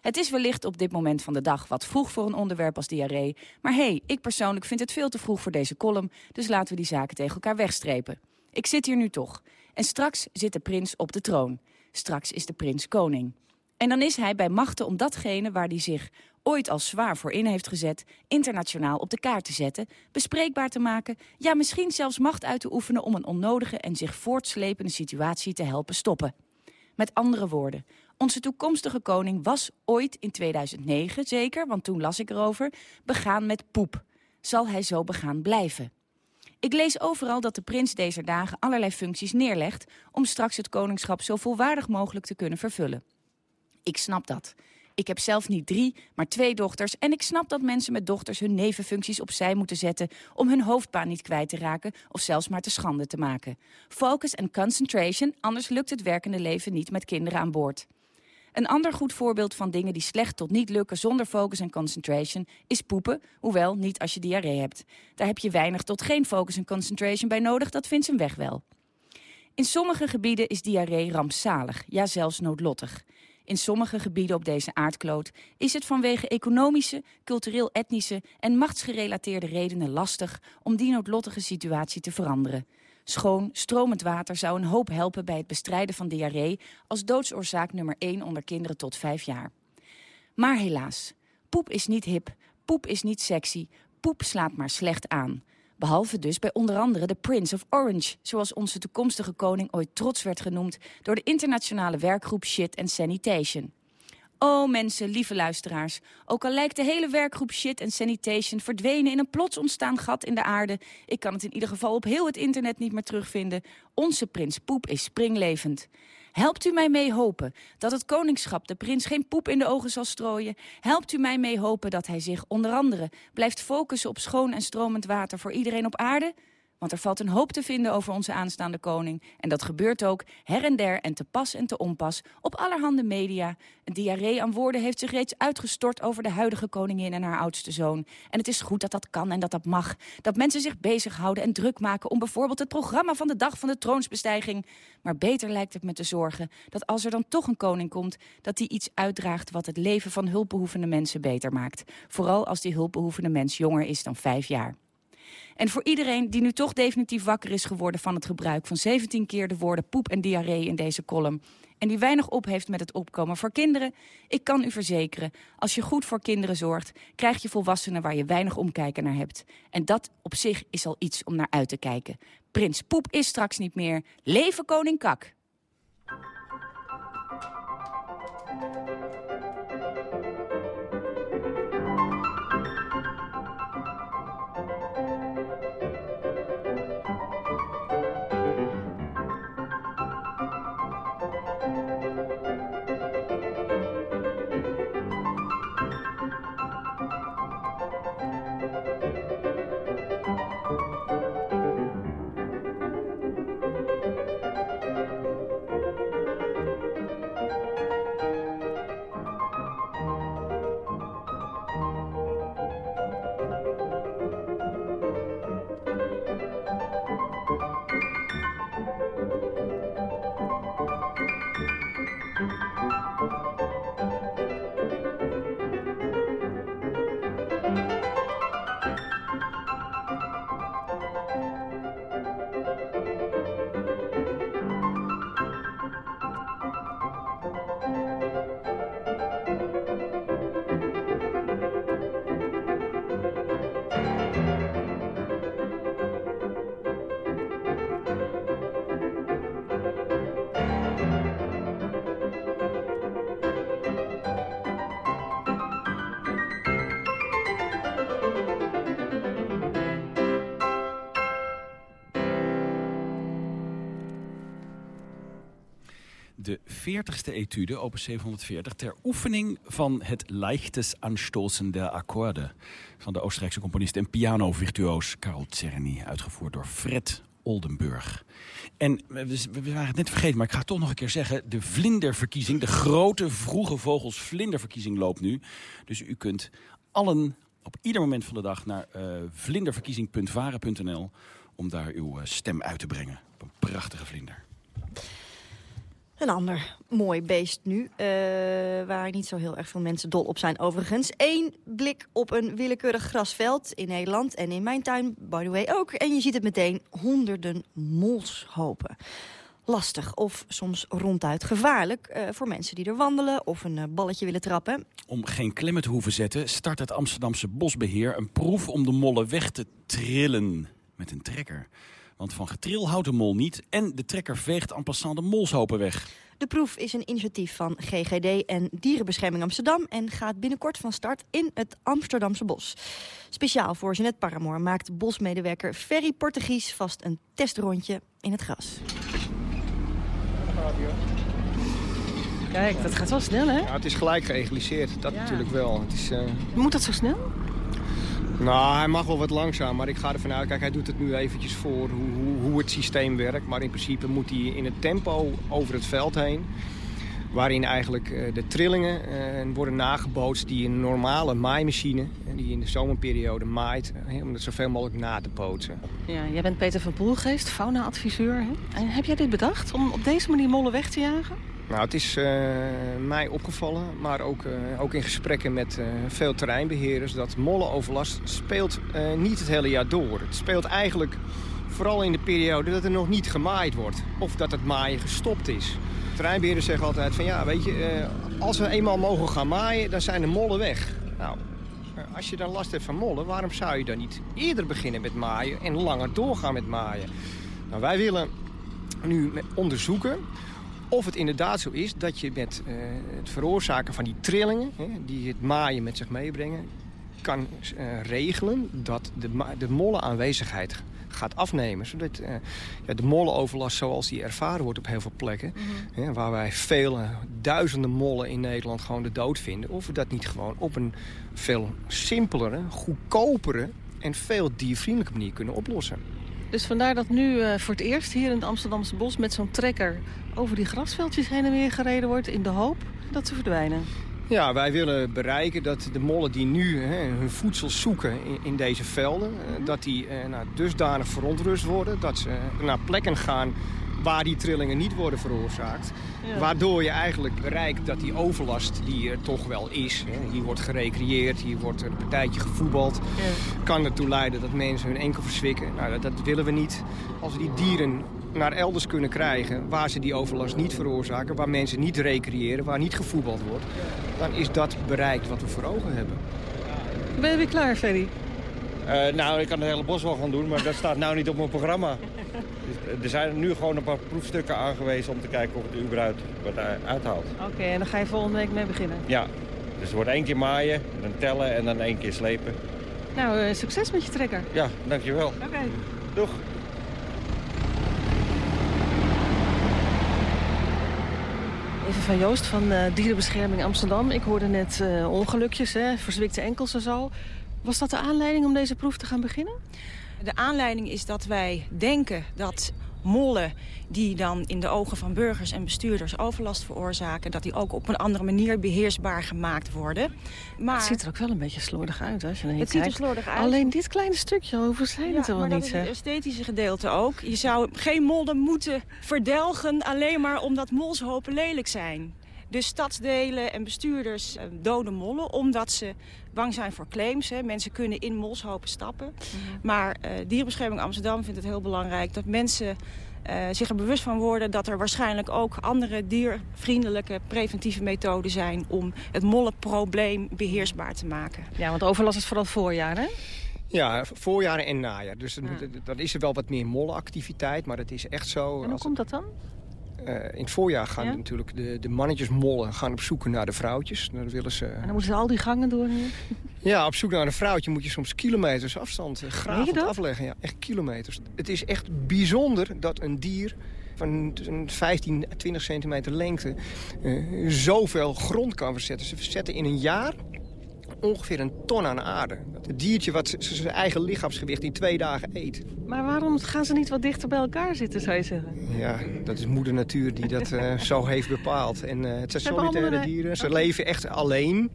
Het is wellicht op dit moment van de dag wat vroeg voor een onderwerp als diarree. Maar hé, hey, ik persoonlijk vind het veel te vroeg voor deze column, dus laten we die zaken tegen elkaar wegstrepen. Ik zit hier nu toch. En straks zit de prins op de troon. Straks is de prins koning. En dan is hij bij machten om datgene waar hij zich ooit al zwaar voor in heeft gezet... internationaal op de kaart te zetten, bespreekbaar te maken... ja, misschien zelfs macht uit te oefenen om een onnodige en zich voortslepende situatie te helpen stoppen. Met andere woorden, onze toekomstige koning was ooit in 2009, zeker, want toen las ik erover, begaan met poep. Zal hij zo begaan blijven? Ik lees overal dat de prins deze dagen allerlei functies neerlegt... om straks het koningschap zo volwaardig mogelijk te kunnen vervullen. Ik snap dat. Ik heb zelf niet drie, maar twee dochters... en ik snap dat mensen met dochters hun nevenfuncties opzij moeten zetten... om hun hoofdbaan niet kwijt te raken of zelfs maar te schande te maken. Focus en concentration, anders lukt het werkende leven niet met kinderen aan boord. Een ander goed voorbeeld van dingen die slecht tot niet lukken zonder focus en concentration is poepen, hoewel niet als je diarree hebt. Daar heb je weinig tot geen focus en concentration bij nodig, dat vindt zijn weg wel. In sommige gebieden is diarree rampzalig, ja zelfs noodlottig. In sommige gebieden op deze aardkloot is het vanwege economische, cultureel-etnische en machtsgerelateerde redenen lastig om die noodlottige situatie te veranderen. Schoon, stromend water zou een hoop helpen bij het bestrijden van diarree als doodsoorzaak nummer 1 onder kinderen tot 5 jaar. Maar helaas, poep is niet hip, poep is niet sexy, poep slaat maar slecht aan. Behalve dus bij onder andere de Prince of Orange... zoals onze toekomstige koning ooit trots werd genoemd... door de internationale werkgroep Shit and Sanitation. Oh mensen, lieve luisteraars, ook al lijkt de hele werkgroep Shit and Sanitation... verdwenen in een plots ontstaan gat in de aarde... ik kan het in ieder geval op heel het internet niet meer terugvinden... onze prins Poep is springlevend. Helpt u mij mee hopen dat het koningschap de prins geen poep in de ogen zal strooien? Helpt u mij mee hopen dat hij zich onder andere blijft focussen op schoon en stromend water voor iedereen op aarde? Want er valt een hoop te vinden over onze aanstaande koning. En dat gebeurt ook her en der en te pas en te onpas op allerhande media. Een diarree aan woorden heeft zich reeds uitgestort over de huidige koningin en haar oudste zoon. En het is goed dat dat kan en dat dat mag. Dat mensen zich bezighouden en druk maken om bijvoorbeeld het programma van de dag van de troonsbestijging. Maar beter lijkt het me te zorgen dat als er dan toch een koning komt, dat die iets uitdraagt wat het leven van hulpbehoevende mensen beter maakt. Vooral als die hulpbehoevende mens jonger is dan vijf jaar. En voor iedereen die nu toch definitief wakker is geworden van het gebruik van 17 keer de woorden poep en diarree in deze column. En die weinig op heeft met het opkomen voor kinderen. Ik kan u verzekeren, als je goed voor kinderen zorgt, krijg je volwassenen waar je weinig omkijken naar hebt. En dat op zich is al iets om naar uit te kijken. Prins Poep is straks niet meer. Leven koning Kak! De 40ste etude, opus 740, ter oefening van het leichtes anstoßen der akkoorden van de Oostenrijkse componist en pianovirtuoos Karl Czerny, uitgevoerd door Fred Oldenburg. En we, we waren het net vergeten, maar ik ga toch nog een keer zeggen. De vlinderverkiezing, de grote vroege vogels vlinderverkiezing loopt nu. Dus u kunt allen op ieder moment van de dag naar uh, vlinderverkiezing.varen.nl om daar uw uh, stem uit te brengen. Een prachtige vlinder. Een ander mooi beest nu, uh, waar niet zo heel erg veel mensen dol op zijn overigens. Eén blik op een willekeurig grasveld in Nederland en in mijn tuin, by the way ook. En je ziet het meteen honderden molshopen. Lastig of soms ronduit gevaarlijk uh, voor mensen die er wandelen of een uh, balletje willen trappen. Om geen klemmen te hoeven zetten start het Amsterdamse bosbeheer een proef om de mollen weg te trillen met een trekker. Want van getril houdt de mol niet en de trekker veegt en passant de molshopen weg. De proef is een initiatief van GGD en Dierenbescherming Amsterdam... en gaat binnenkort van start in het Amsterdamse bos. Speciaal voor Jeanette Paramoor maakt bosmedewerker Ferry Portugies... vast een testrondje in het gras. Kijk, dat gaat wel snel, hè? Ja, het is gelijk geëgaliseerd, dat ja. natuurlijk wel. Het is, uh... Moet dat zo snel? Nou, hij mag wel wat langzaam, maar ik ga ervan uit... Kijk, hij doet het nu eventjes voor hoe, hoe, hoe het systeem werkt. Maar in principe moet hij in het tempo over het veld heen... waarin eigenlijk uh, de trillingen uh, worden nagebootst... die een normale maaimachine, die in de zomerperiode maait... om het zoveel mogelijk na te pootsen. Ja, jij bent Peter van Poelgeest, fauna-adviseur. Heb jij dit bedacht, om op deze manier mollen weg te jagen? Nou, het is uh, mij opgevallen, maar ook, uh, ook in gesprekken met uh, veel terreinbeheerders... dat mollenoverlast speelt niet het hele jaar door. Het speelt eigenlijk vooral in de periode dat er nog niet gemaaid wordt. Of dat het maaien gestopt is. Terreinbeheerders zeggen altijd van ja, weet je... als we eenmaal mogen gaan maaien, dan zijn de mollen weg. Nou, als je dan last hebt van mollen, waarom zou je dan niet eerder beginnen met maaien... en langer doorgaan met maaien? Nou, wij willen nu onderzoeken of het inderdaad zo is dat je met uh, het veroorzaken van die trillingen... Hè, die het maaien met zich meebrengen... kan uh, regelen dat de, de mollenaanwezigheid gaat afnemen. Zodat uh, ja, de mollenoverlast zoals die ervaren wordt op heel veel plekken... Mm -hmm. hè, waar wij vele duizenden mollen in Nederland gewoon de dood vinden... of we dat niet gewoon op een veel simpelere, goedkopere... en veel diervriendelijke manier kunnen oplossen. Dus vandaar dat nu uh, voor het eerst hier in het Amsterdamse bos... met zo'n trekker over die grasveldjes heen en weer gereden wordt... in de hoop dat ze verdwijnen. Ja, wij willen bereiken dat de mollen die nu hè, hun voedsel zoeken in, in deze velden... Uh, dat die uh, nou, dusdanig verontrust worden. Dat ze naar plekken gaan waar die trillingen niet worden veroorzaakt. Ja. Waardoor je eigenlijk bereikt dat die overlast die er toch wel is... Hè, hier wordt gerecreëerd, hier wordt een partijtje gevoetbald... Ja. kan ertoe leiden dat mensen hun enkel verzwikken. Nou, dat, dat willen we niet. Als we die dieren naar elders kunnen krijgen... waar ze die overlast niet veroorzaken... waar mensen niet recreëren, waar niet gevoetbald wordt... dan is dat bereikt wat we voor ogen hebben. Ben je weer klaar, Ferry? Uh, nou, ik kan het hele bos wel gaan doen, maar dat staat nou niet op mijn programma. *laughs* Dus, er zijn nu gewoon een paar proefstukken aangewezen om te kijken of het überhaupt wat uithaalt. Oké, okay, en dan ga je volgende week mee beginnen? Ja, dus er wordt één keer maaien, dan tellen en dan één keer slepen. Nou, uh, succes met je trekker. Ja, dankjewel. Oké. Okay. Doeg. Even van Joost van uh, Dierenbescherming Amsterdam. Ik hoorde net uh, ongelukjes, hè, verzwikte enkels en zo. Was dat de aanleiding om deze proef te gaan beginnen? De aanleiding is dat wij denken dat mollen die dan in de ogen van burgers en bestuurders overlast veroorzaken... dat die ook op een andere manier beheersbaar gemaakt worden. Maar... Het ziet er ook wel een beetje slordig uit als je naar Het ziet er slordig uit. Alleen dit kleine stukje, hoeveel zijn ja, het er wel maar niet, dat is het esthetische gedeelte ook. Je zou geen mollen moeten verdelgen alleen maar omdat molshopen lelijk zijn. Dus stadsdelen en bestuurders uh, doden mollen omdat ze bang zijn voor claims. Hè. Mensen kunnen in molshopen stappen. Mm -hmm. Maar uh, Dierenbescherming Amsterdam vindt het heel belangrijk dat mensen uh, zich er bewust van worden dat er waarschijnlijk ook andere diervriendelijke preventieve methoden zijn om het mollenprobleem beheersbaar te maken. Ja, want overlast is vooral voorjaar, hè? Ja, voorjaar en najaar. Dus dan, ja. dan is er wel wat meer mollenactiviteit, maar het is echt zo... En hoe komt dat dan? Uh, in het voorjaar gaan ja? natuurlijk de, de mannetjesmollen gaan op zoek naar de vrouwtjes. Dan willen ze... En dan moeten ze al die gangen door? *laughs* Ja, op zoek naar een vrouwtje moet je soms kilometers afstand uh, gravend afleggen. Ja, echt kilometers. Het is echt bijzonder dat een dier van een 15, 20 centimeter lengte uh, zoveel grond kan verzetten. Ze verzetten in een jaar ongeveer een ton aan aarde. Het diertje wat zijn eigen lichaamsgewicht in twee dagen eet. Maar waarom gaan ze niet wat dichter bij elkaar zitten, zou je zeggen? Ja, dat is moeder natuur die dat uh, *laughs* zo heeft bepaald. En uh, het zijn solitaire dieren. Ze leven echt alleen.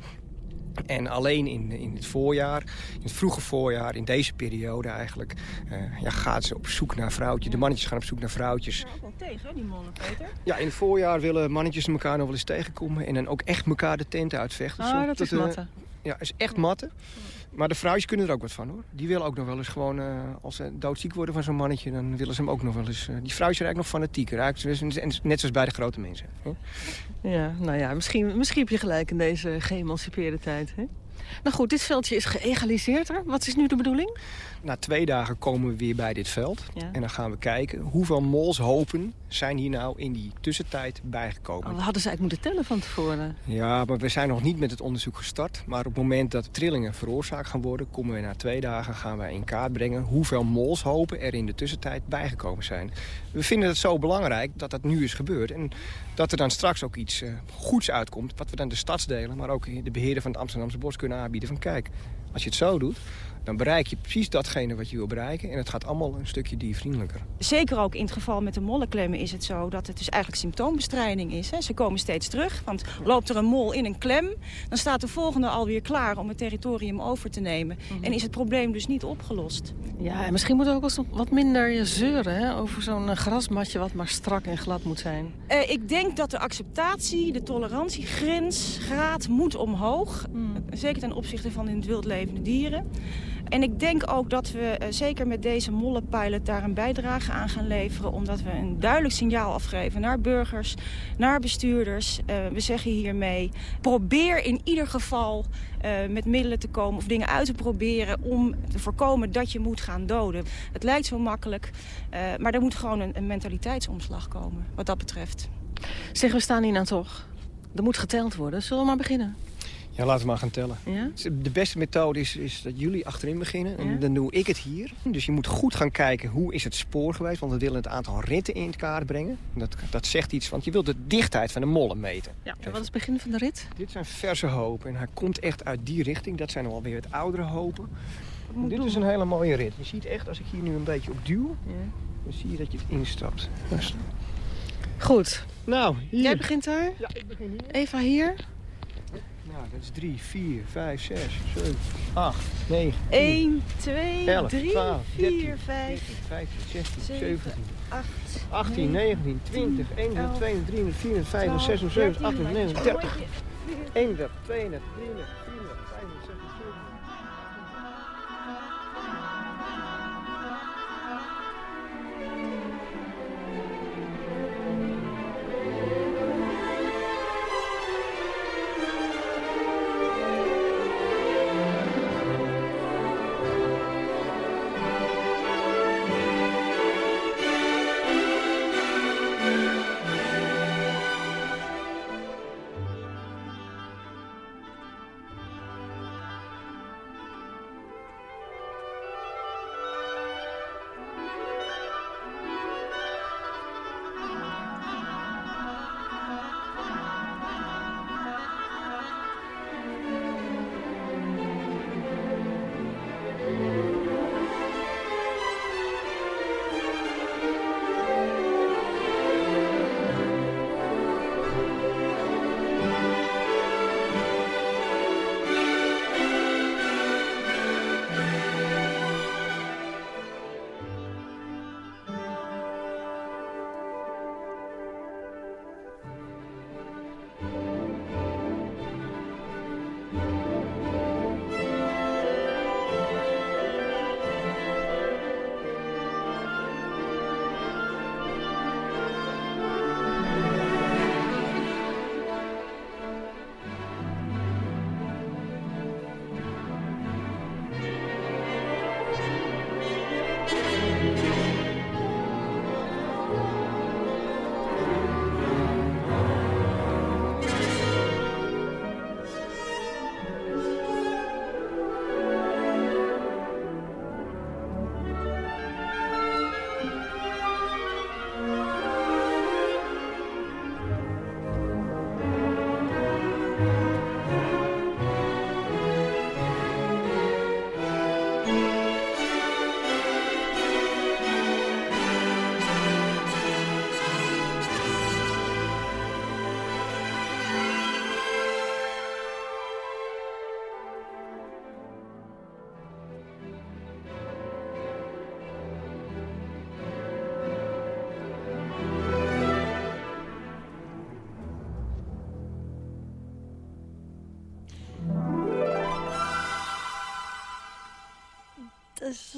En alleen in, in het voorjaar, in het vroege voorjaar, in deze periode eigenlijk... Uh, ja, gaat ze op zoek naar vrouwtjes. De mannetjes gaan op zoek naar vrouwtjes. Ja, ook wel tegen, die mannen, Peter. Ja, in het voorjaar willen mannetjes elkaar nog wel eens tegenkomen... en dan ook echt elkaar de tent uitvechten. Ah, dat is matten. Ja, is echt matten. Maar de vrouwtjes kunnen er ook wat van, hoor. Die willen ook nog wel eens gewoon, uh, als ze doodziek worden van zo'n mannetje... dan willen ze hem ook nog wel eens... Uh, die vrouwtjes zijn eigenlijk nog fanatieker. Net zoals bij de grote mensen. Ja, nou ja, misschien, misschien heb je gelijk in deze geëmancipeerde tijd, hè? Nou goed, dit veldje is geëgaliseerd. Wat is nu de bedoeling? Na twee dagen komen we weer bij dit veld. Ja. En dan gaan we kijken hoeveel molshopen zijn hier nou in die tussentijd bijgekomen. Oh, we hadden ze eigenlijk moeten tellen van tevoren. Ja, maar we zijn nog niet met het onderzoek gestart. Maar op het moment dat trillingen veroorzaakt gaan worden... komen we na twee dagen gaan wij in kaart brengen... hoeveel molshopen er in de tussentijd bijgekomen zijn. We vinden het zo belangrijk dat dat nu is gebeurd. En dat er dan straks ook iets uh, goeds uitkomt... wat we dan de stadsdelen, maar ook de beheerder van het Amsterdamse Bos kunnen aanbieden. Van kijk, als je het zo doet, dan bereik je precies datgene wat je wil bereiken. En het gaat allemaal een stukje diervriendelijker. Zeker ook in het geval met de mollenklemmen is het zo dat het dus eigenlijk symptoombestrijding is. Hè. Ze komen steeds terug, want loopt er een mol in een klem... dan staat de volgende alweer klaar om het territorium over te nemen. Mm -hmm. En is het probleem dus niet opgelost. Ja, en misschien moet er ook wel wat minder zeuren hè, over zo'n grasmatje... wat maar strak en glad moet zijn. Uh, ik denk dat de acceptatie, de tolerantiegrennsgraad moet omhoog. Mm. Zeker ten opzichte van in het wild levende dieren. En ik denk ook dat we uh, zeker met deze mollenpilot daar een bijdrage aan gaan leveren. Omdat we een duidelijk signaal afgeven naar burgers, naar bestuurders. Uh, we zeggen hiermee, probeer in ieder geval uh, met middelen te komen of dingen uit te proberen... om te voorkomen dat je moet gaan doden. Het lijkt zo makkelijk, maar er moet gewoon een, een mentaliteitsomslag komen wat dat betreft. Zeg, we staan hier nou toch. Er moet geteld worden. Zullen we maar beginnen? Ja, laten we maar gaan tellen. Ja? De beste methode is, is dat jullie achterin beginnen. En ja? dan doe ik het hier. Dus je moet goed gaan kijken hoe is het spoor geweest. Want we willen het aantal ritten in kaart brengen. Dat, dat zegt iets, want je wilt de dichtheid van de mollen meten. Ja, en wat is het begin van de rit? Dit zijn verse hopen. En hij komt echt uit die richting. Dat zijn alweer het oudere hopen. Dit doen? is een hele mooie rit. Je ziet echt, als ik hier nu een beetje op duw... Ja. dan zie je dat je het instapt. Goed. Nou, hier. Jij begint daar? Ja, ik begin hier. Eva hier. Nou, dat is 3, 4, 5, 6, 7, 8, 9, 1, 2, 11, 3, 12, 4, 13, 5, 15, 16, 7, 17, 8, 18, 19, 20, 21, 22, 23, 24, 25, 26, 28, 29, 30. 31, 32, 33, 34,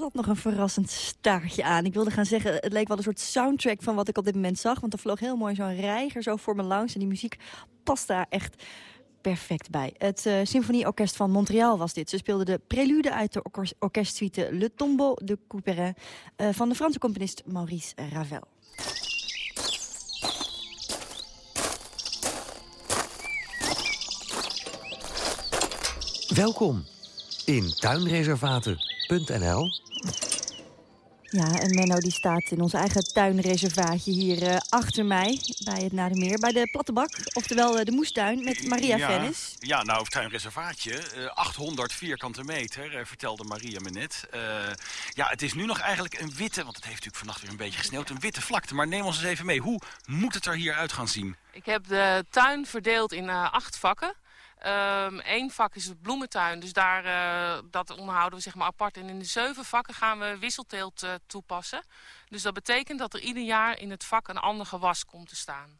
zat nog een verrassend staartje aan. Ik wilde gaan zeggen, het leek wel een soort soundtrack van wat ik op dit moment zag. Want er vloog heel mooi zo'n reiger zo voor me langs. En die muziek past daar echt perfect bij. Het uh, Symfonieorkest van Montreal was dit. Ze speelden de prelude uit de or orkestsuite Le Tombeau de Couperin... Uh, van de Franse componist Maurice Ravel. Welkom in Ja, en Menno die staat in ons eigen tuinreservaatje hier uh, achter mij, bij het Nadermeer, bij de Plattebak, oftewel uh, de moestuin met Maria ja, Vennis. Ja, nou, tuinreservaatje, uh, 800 vierkante meter, eh, vertelde Maria me net. ja, het is nu nog eigenlijk een witte, want het heeft natuurlijk vannacht weer een beetje gesneeuwd, een witte vlakte. Maar neem ons eens even mee, hoe moet het er hier uit gaan zien? Ik heb de tuin verdeeld in acht vakken. Eén um, vak is het bloementuin, dus daar, uh, dat onderhouden we zeg maar apart. En in de zeven vakken gaan we wisselteelt uh, toepassen. Dus dat betekent dat er ieder jaar in het vak een ander gewas komt te staan.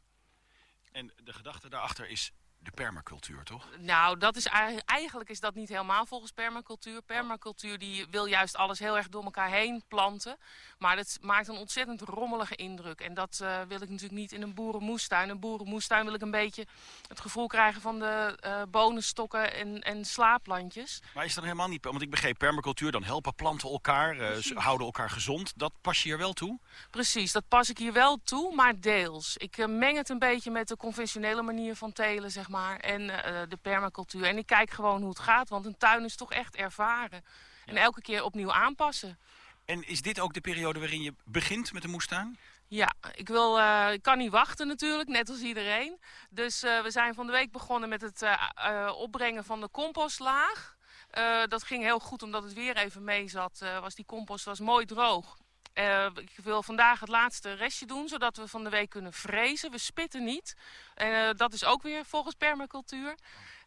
En de gedachte daarachter is de permacultuur, toch? Nou, dat is, eigenlijk is dat niet helemaal volgens permacultuur. Permacultuur die wil juist alles heel erg door elkaar heen planten. Maar dat maakt een ontzettend rommelige indruk. En dat uh, wil ik natuurlijk niet in een boerenmoestuin. Een boerenmoestuin wil ik een beetje het gevoel krijgen van de uh, bonenstokken en, en slaaplandjes. Maar is dat helemaal niet... Want ik begreep permacultuur, dan helpen planten elkaar, uh, ze houden elkaar gezond. Dat pas je hier wel toe? Precies, dat pas ik hier wel toe, maar deels. Ik meng het een beetje met de conventionele manier van telen, zeg maar, en uh, de permacultuur. En ik kijk gewoon hoe het gaat, want een tuin is toch echt ervaren. En elke keer opnieuw aanpassen. En is dit ook de periode waarin je begint met de moestuin? Ja, ik, wil, uh, ik kan niet wachten natuurlijk, net als iedereen. Dus uh, we zijn van de week begonnen met het uh, opbrengen van de compostlaag. dat ging heel goed omdat het weer even mee zat. was die compost was mooi droog. Uh, ik wil vandaag het laatste restje doen, zodat we van de week kunnen vrezen. We spitten niet. En uh, dat is ook weer volgens permacultuur.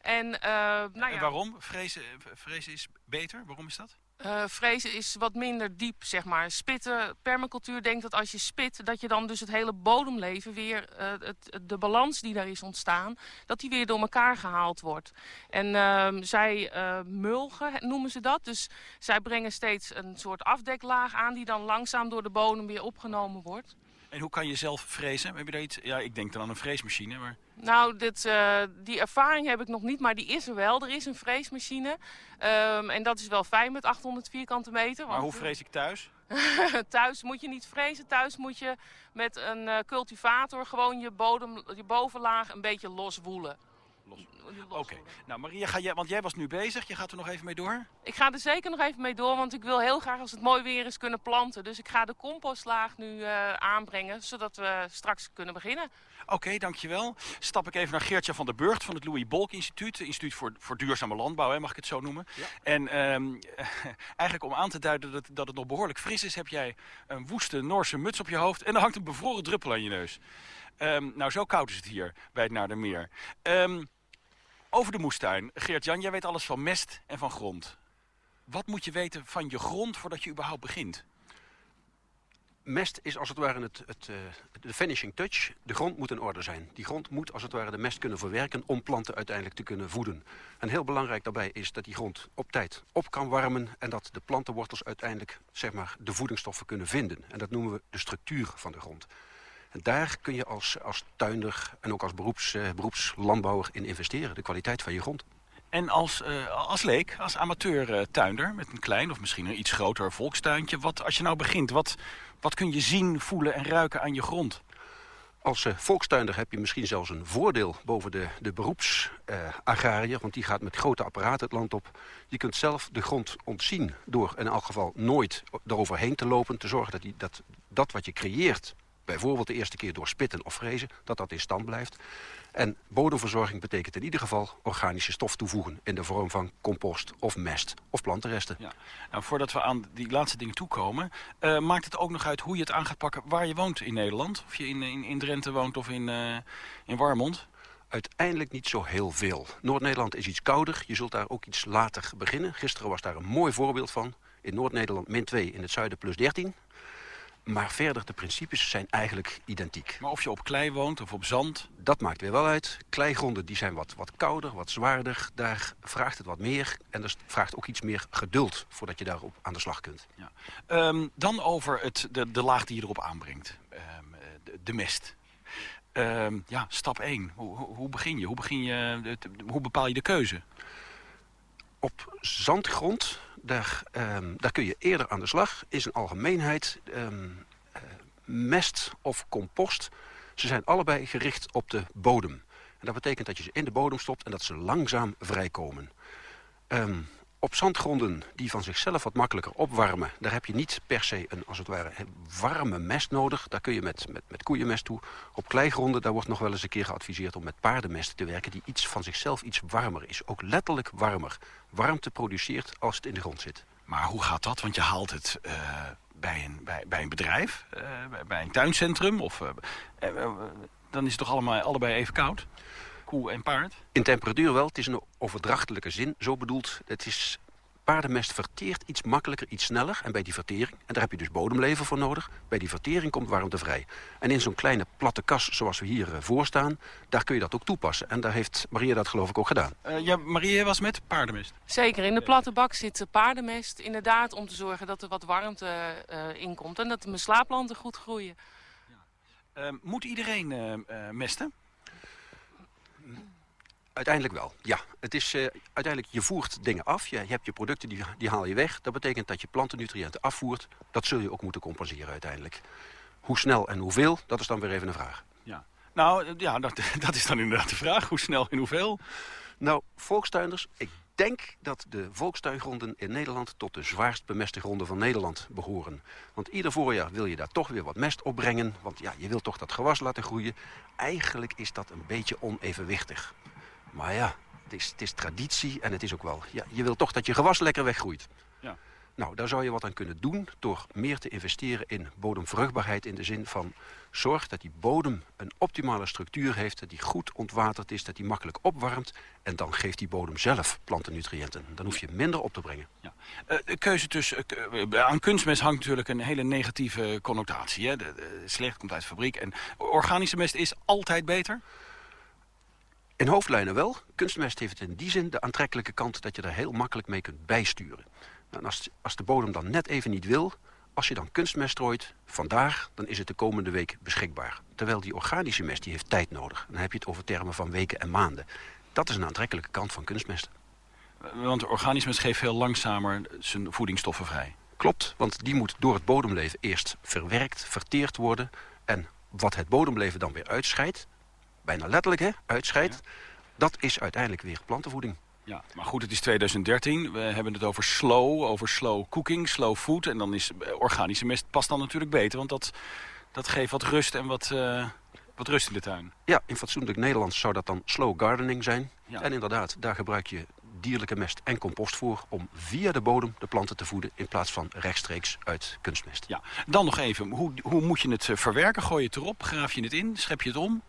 En, uh, nou ja. en waarom? Vrezen, vrezen is beter? Waarom is dat? Uh, vrezen is wat minder diep, zeg maar. Spitten, permacultuur denkt dat als je spit... dat je dan dus het hele bodemleven weer... Uh, het, de balans die daar is ontstaan... dat die weer door elkaar gehaald wordt. En uh, zij mulgen, noemen ze dat. Dus zij brengen steeds een soort afdeklaag aan... die dan langzaam door de bodem weer opgenomen wordt. En hoe kan je zelf vrezen? Heb je daar iets? Ja, ik denk dan aan een vreesmachine, maar... Nou, dit, uh, die ervaring heb ik nog niet, maar die is er wel. Er is een vreesmachine. Um, en dat is wel fijn met 800 vierkante meter. Maar hoe vrees ik thuis? *laughs* thuis moet je niet vrezen. Thuis moet je met een uh, cultivator gewoon je, bodem, je bovenlaag een beetje loswoelen. Oké. Okay. Nou, Maria, ga jij, want jij was nu bezig. Je gaat er nog even mee door? Ik ga er zeker nog even mee door, want ik wil heel graag als het mooi weer is kunnen planten. Dus ik ga de compostlaag nu uh, aanbrengen, zodat we straks kunnen beginnen. Oké, okay, dankjewel. Stap ik even naar Geertje van der Burgt van het Louis Bolk Instituut. Instituut voor, voor Duurzame Landbouw, hè, mag ik het zo noemen. Ja. En um, *laughs* eigenlijk om aan te duiden dat, dat het nog behoorlijk fris is... heb jij een woeste Noorse muts op je hoofd en er hangt een bevroren druppel aan je neus. Um, nou, zo koud is het hier bij het Naardermeer. Um, over de moestuin. Geert-Jan, jij weet alles van mest en van grond. Wat moet je weten van je grond voordat je überhaupt begint? Mest is als het ware het, het, uh, de finishing touch. De grond moet in orde zijn. Die grond moet als het ware de mest kunnen verwerken om planten uiteindelijk te kunnen voeden. En heel belangrijk daarbij is dat die grond op tijd op kan warmen... en dat de plantenwortels uiteindelijk zeg maar, de voedingsstoffen kunnen vinden. En dat noemen we de structuur van de grond. En daar kun je als, als tuinder en ook als beroeps, uh, beroepslandbouwer in investeren. De kwaliteit van je grond. En als, uh, als leek, als amateur-tuinder uh, met een klein of misschien een iets groter volkstuintje. Wat, als je nou begint, wat, wat kun je zien, voelen en ruiken aan je grond? Als uh, volkstuinder heb je misschien zelfs een voordeel boven de, de want die gaat met grote apparaten het land op. Je kunt zelf de grond ontzien door in elk geval nooit eroverheen te lopen. Te zorgen dat, die, dat dat wat je creëert bijvoorbeeld de eerste keer door spitten of vrezen, dat dat in stand blijft. En bodemverzorging betekent in ieder geval organische stof toevoegen... in de vorm van compost of mest of plantenresten. Ja. Nou, voordat we aan die laatste dingen toekomen... Uh, maakt het ook nog uit hoe je het aan gaat pakken waar je woont in Nederland? Of je in, in, in Drenthe woont of in, uh, in Warmond? Uiteindelijk niet zo heel veel. Noord-Nederland is iets kouder. Je zult daar ook iets later beginnen. Gisteren was daar een mooi voorbeeld van. In Noord-Nederland min 2, in het zuiden plus 13. Maar verder, de principes zijn eigenlijk identiek. Maar of je op klei woont of op zand? Dat maakt weer wel uit. Kleigronden die zijn wat, wat kouder, wat zwaarder. Daar vraagt het wat meer. En dat vraagt ook iets meer geduld voordat je daarop aan de slag kunt. Ja. Ehm, dan over het, de, de laag die je erop aanbrengt. Ehm, de, de mest. Ehm, ja, stap 1. Hoe, hoe, begin je? Hoe, begin je hoe bepaal je de keuze? Op zandgrond, daar, ehm, daar kun je eerder aan de slag. In zijn algemeenheid, ehm, eh, mest of compost, ze zijn allebei gericht op de bodem. En dat betekent dat je ze in de bodem stopt en dat ze langzaam vrijkomen. Ehm, op zandgronden die van zichzelf wat makkelijker opwarmen... daar heb je niet per se een, als het ware, warme mest nodig. Daar kun je met, met, met koeienmest toe. Op kleigronden, daar wordt nog wel eens een keer geadviseerd... om met paardenmest te werken die iets van zichzelf iets warmer is. Ook letterlijk warmer. Warmte produceert als het in de grond zit. Maar hoe gaat dat? Want je haalt het eh, bij, een, bij, bij een bedrijf, eh, bij, een tuincentrum. Of, eh, dan is het toch allemaal, allebei even koud? Koe en paard? In temperatuur wel, het is een overdrachtelijke zin zo bedoeld. Het is, paardenmest verteert iets makkelijker, iets sneller. En bij die vertering, en daar heb je dus bodemleven voor nodig... bij die vertering komt warmte vrij. En in zo'n kleine platte kas zoals we hier eh, voor staan... daar kun je dat ook toepassen. En daar heeft Maria dat geloof ik ook gedaan. Eh, ja, Marie jij was met paardenmest. Zeker, in de platte bak zit paardenmest. Inderdaad, om te zorgen dat er wat warmte eh in komt. En dat mijn slaapplanten goed groeien. Moet iedereen mesten? Uiteindelijk wel, ja. Het is eh, uiteindelijk, je voert dingen af. Je, je hebt je producten, die, die haal je weg. Dat betekent dat je plantennutriënten afvoert. Dat zul je ook moeten compenseren uiteindelijk. Hoe snel en hoeveel, dat is dan weer even een vraag. Ja. Nou, eh, ja, dat, *laughs* dat is dan inderdaad de vraag. Hoe snel en hoeveel? Nou, volkstuinders, ik denk dat de volkstuingronden in Nederland... tot de zwaarst bemeste gronden van Nederland behoren. Want ieder voorjaar wil je daar toch weer wat mest opbrengen. Want ja, je wilt toch dat gewas laten groeien. Eigenlijk is dat een beetje onevenwichtig. Maar ja, het is, het is traditie en het is ook wel... Ja, je wilt toch dat je gewas lekker weggroeit. Ja. Nou, daar zou je wat aan kunnen doen door meer te investeren in bodemvruchtbaarheid... in de zin van zorg dat die bodem een optimale structuur heeft... dat die goed ontwaterd is, dat die makkelijk opwarmt... en dan geeft die bodem zelf plantennutriënten. Dan hoef je minder op te brengen. Eh, de keuze tussen... eh, k- aan kunstmest hangt natuurlijk een hele negatieve connotatie. Hè? De, de- slecht komt uit de fabriek. En organische mest is altijd beter? In hoofdlijnen wel. Kunstmest heeft in die zin de aantrekkelijke kant... dat je er heel makkelijk mee kunt bijsturen. Nou, en als, als de bodem dan net even niet wil... als je dan kunstmest strooit, vandaag, dan is het de komende week beschikbaar. Terwijl die organische mest die heeft tijd nodig. Dan heb je het over termen van weken en maanden. Dat is een aantrekkelijke kant van kunstmest. Want organisch mest geeft veel langzamer zijn voedingsstoffen vrij. Klopt, want die moet door het bodemleven eerst verwerkt, verteerd worden. En wat het bodemleven dan weer uitscheidt, bijna letterlijk hè, uitscheidt... dat is uiteindelijk weer plantenvoeding. Ja, maar goed, het is 2013. We hebben het over slow, over slow cooking, slow food. En dan is eh, organische mest past dan natuurlijk beter. Want dat, dat geeft wat rust en wat, eh, wat rust in de tuin. Ja, in fatsoenlijk Nederlands zou dat dan slow gardening zijn. Ja. En inderdaad, daar gebruik je dierlijke mest en compost voor... om via de bodem de planten te voeden... in plaats van rechtstreeks uit kunstmest. Ja, dan nog even. Hoe, hoe moet je het eh, verwerken? Gooi je het erop? Graaf je het in? Schep je het om?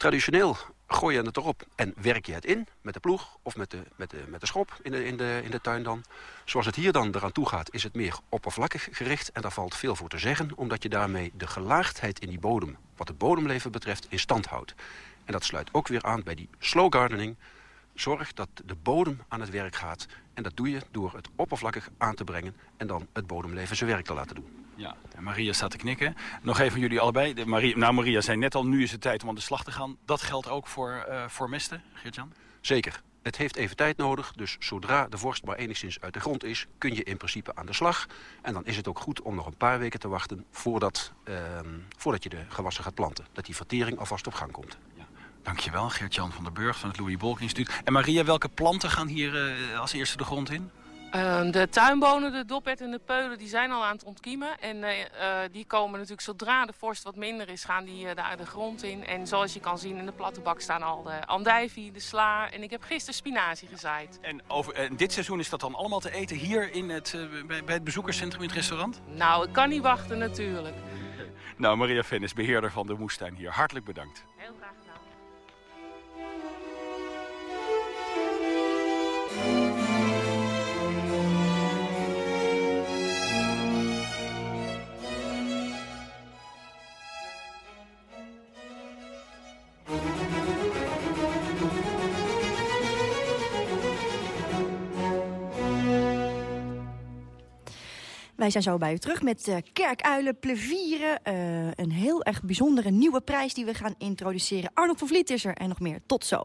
Traditioneel gooi je het erop en werk je het in met de ploeg of met de, met de, met de schop in de, in, de, in de tuin dan. Zoals het hier dan eraan toe gaat, is het meer oppervlakkig gericht. En daar valt veel voor te zeggen, omdat je daarmee de gelaagdheid in die bodem, wat het bodemleven betreft, in stand houdt. En dat sluit ook weer aan bij die slow gardening. Zorg dat de bodem aan het werk gaat. En dat doe je door het oppervlakkig aan te brengen en dan het bodemleven zijn werk te laten doen. Ja, en Maria staat te knikken. Nog even jullie allebei. De Maria, nou, Maria zei net al, nu is het tijd om aan de slag te gaan. Dat geldt ook voor, eh, voor mesten, Geert-Jan? Zeker. Het heeft even tijd nodig, dus zodra de vorst maar enigszins uit de grond is... kun je in principe aan de slag. En dan is het ook goed om nog een paar weken te wachten... voordat, ehm, voordat je de gewassen gaat planten. Dat die vertering alvast op gang komt. Dankjewel, Geert-Jan van der Burg van het Louis Bolk Instituut. En Maria, welke planten gaan hier eh, als eerste de grond in? Eh, de tuinbonen, de doppert en de peulen, die zijn al aan het ontkiemen. En eh, eh, die komen natuurlijk, zodra de vorst wat minder is, gaan die eh, daar de grond in. En zoals je kan zien, in de platte bak staan al de andijvie, de sla. En ik heb gisteren spinazie gezaaid. En over, dit seizoen is dat dan allemaal te eten hier in het, bij, bij het bezoekerscentrum in het restaurant? Nou, ik kan niet wachten natuurlijk. *laughs* Nou, Maria Vennis, beheerder van de moestuin hier. Hartelijk bedankt. Heel graag Wij zijn zo bij u terug met uh, kerkuilen, plevieren. Uh, een heel erg bijzondere nieuwe prijs die we gaan introduceren. Arnold van Vliet is er en nog meer. Tot zo.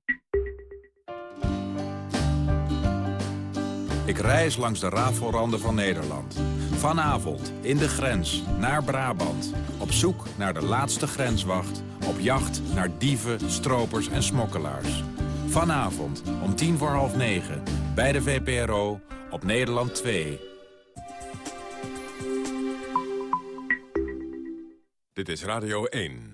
Ik reis langs de rafelranden van Nederland. Vanavond in de grens, naar Brabant. Op zoek naar de laatste grenswacht. Op jacht naar dieven, stropers en smokkelaars. Vanavond om tien voor half negen. Bij de VPRO op Nederland 2. Dit is Radio 1.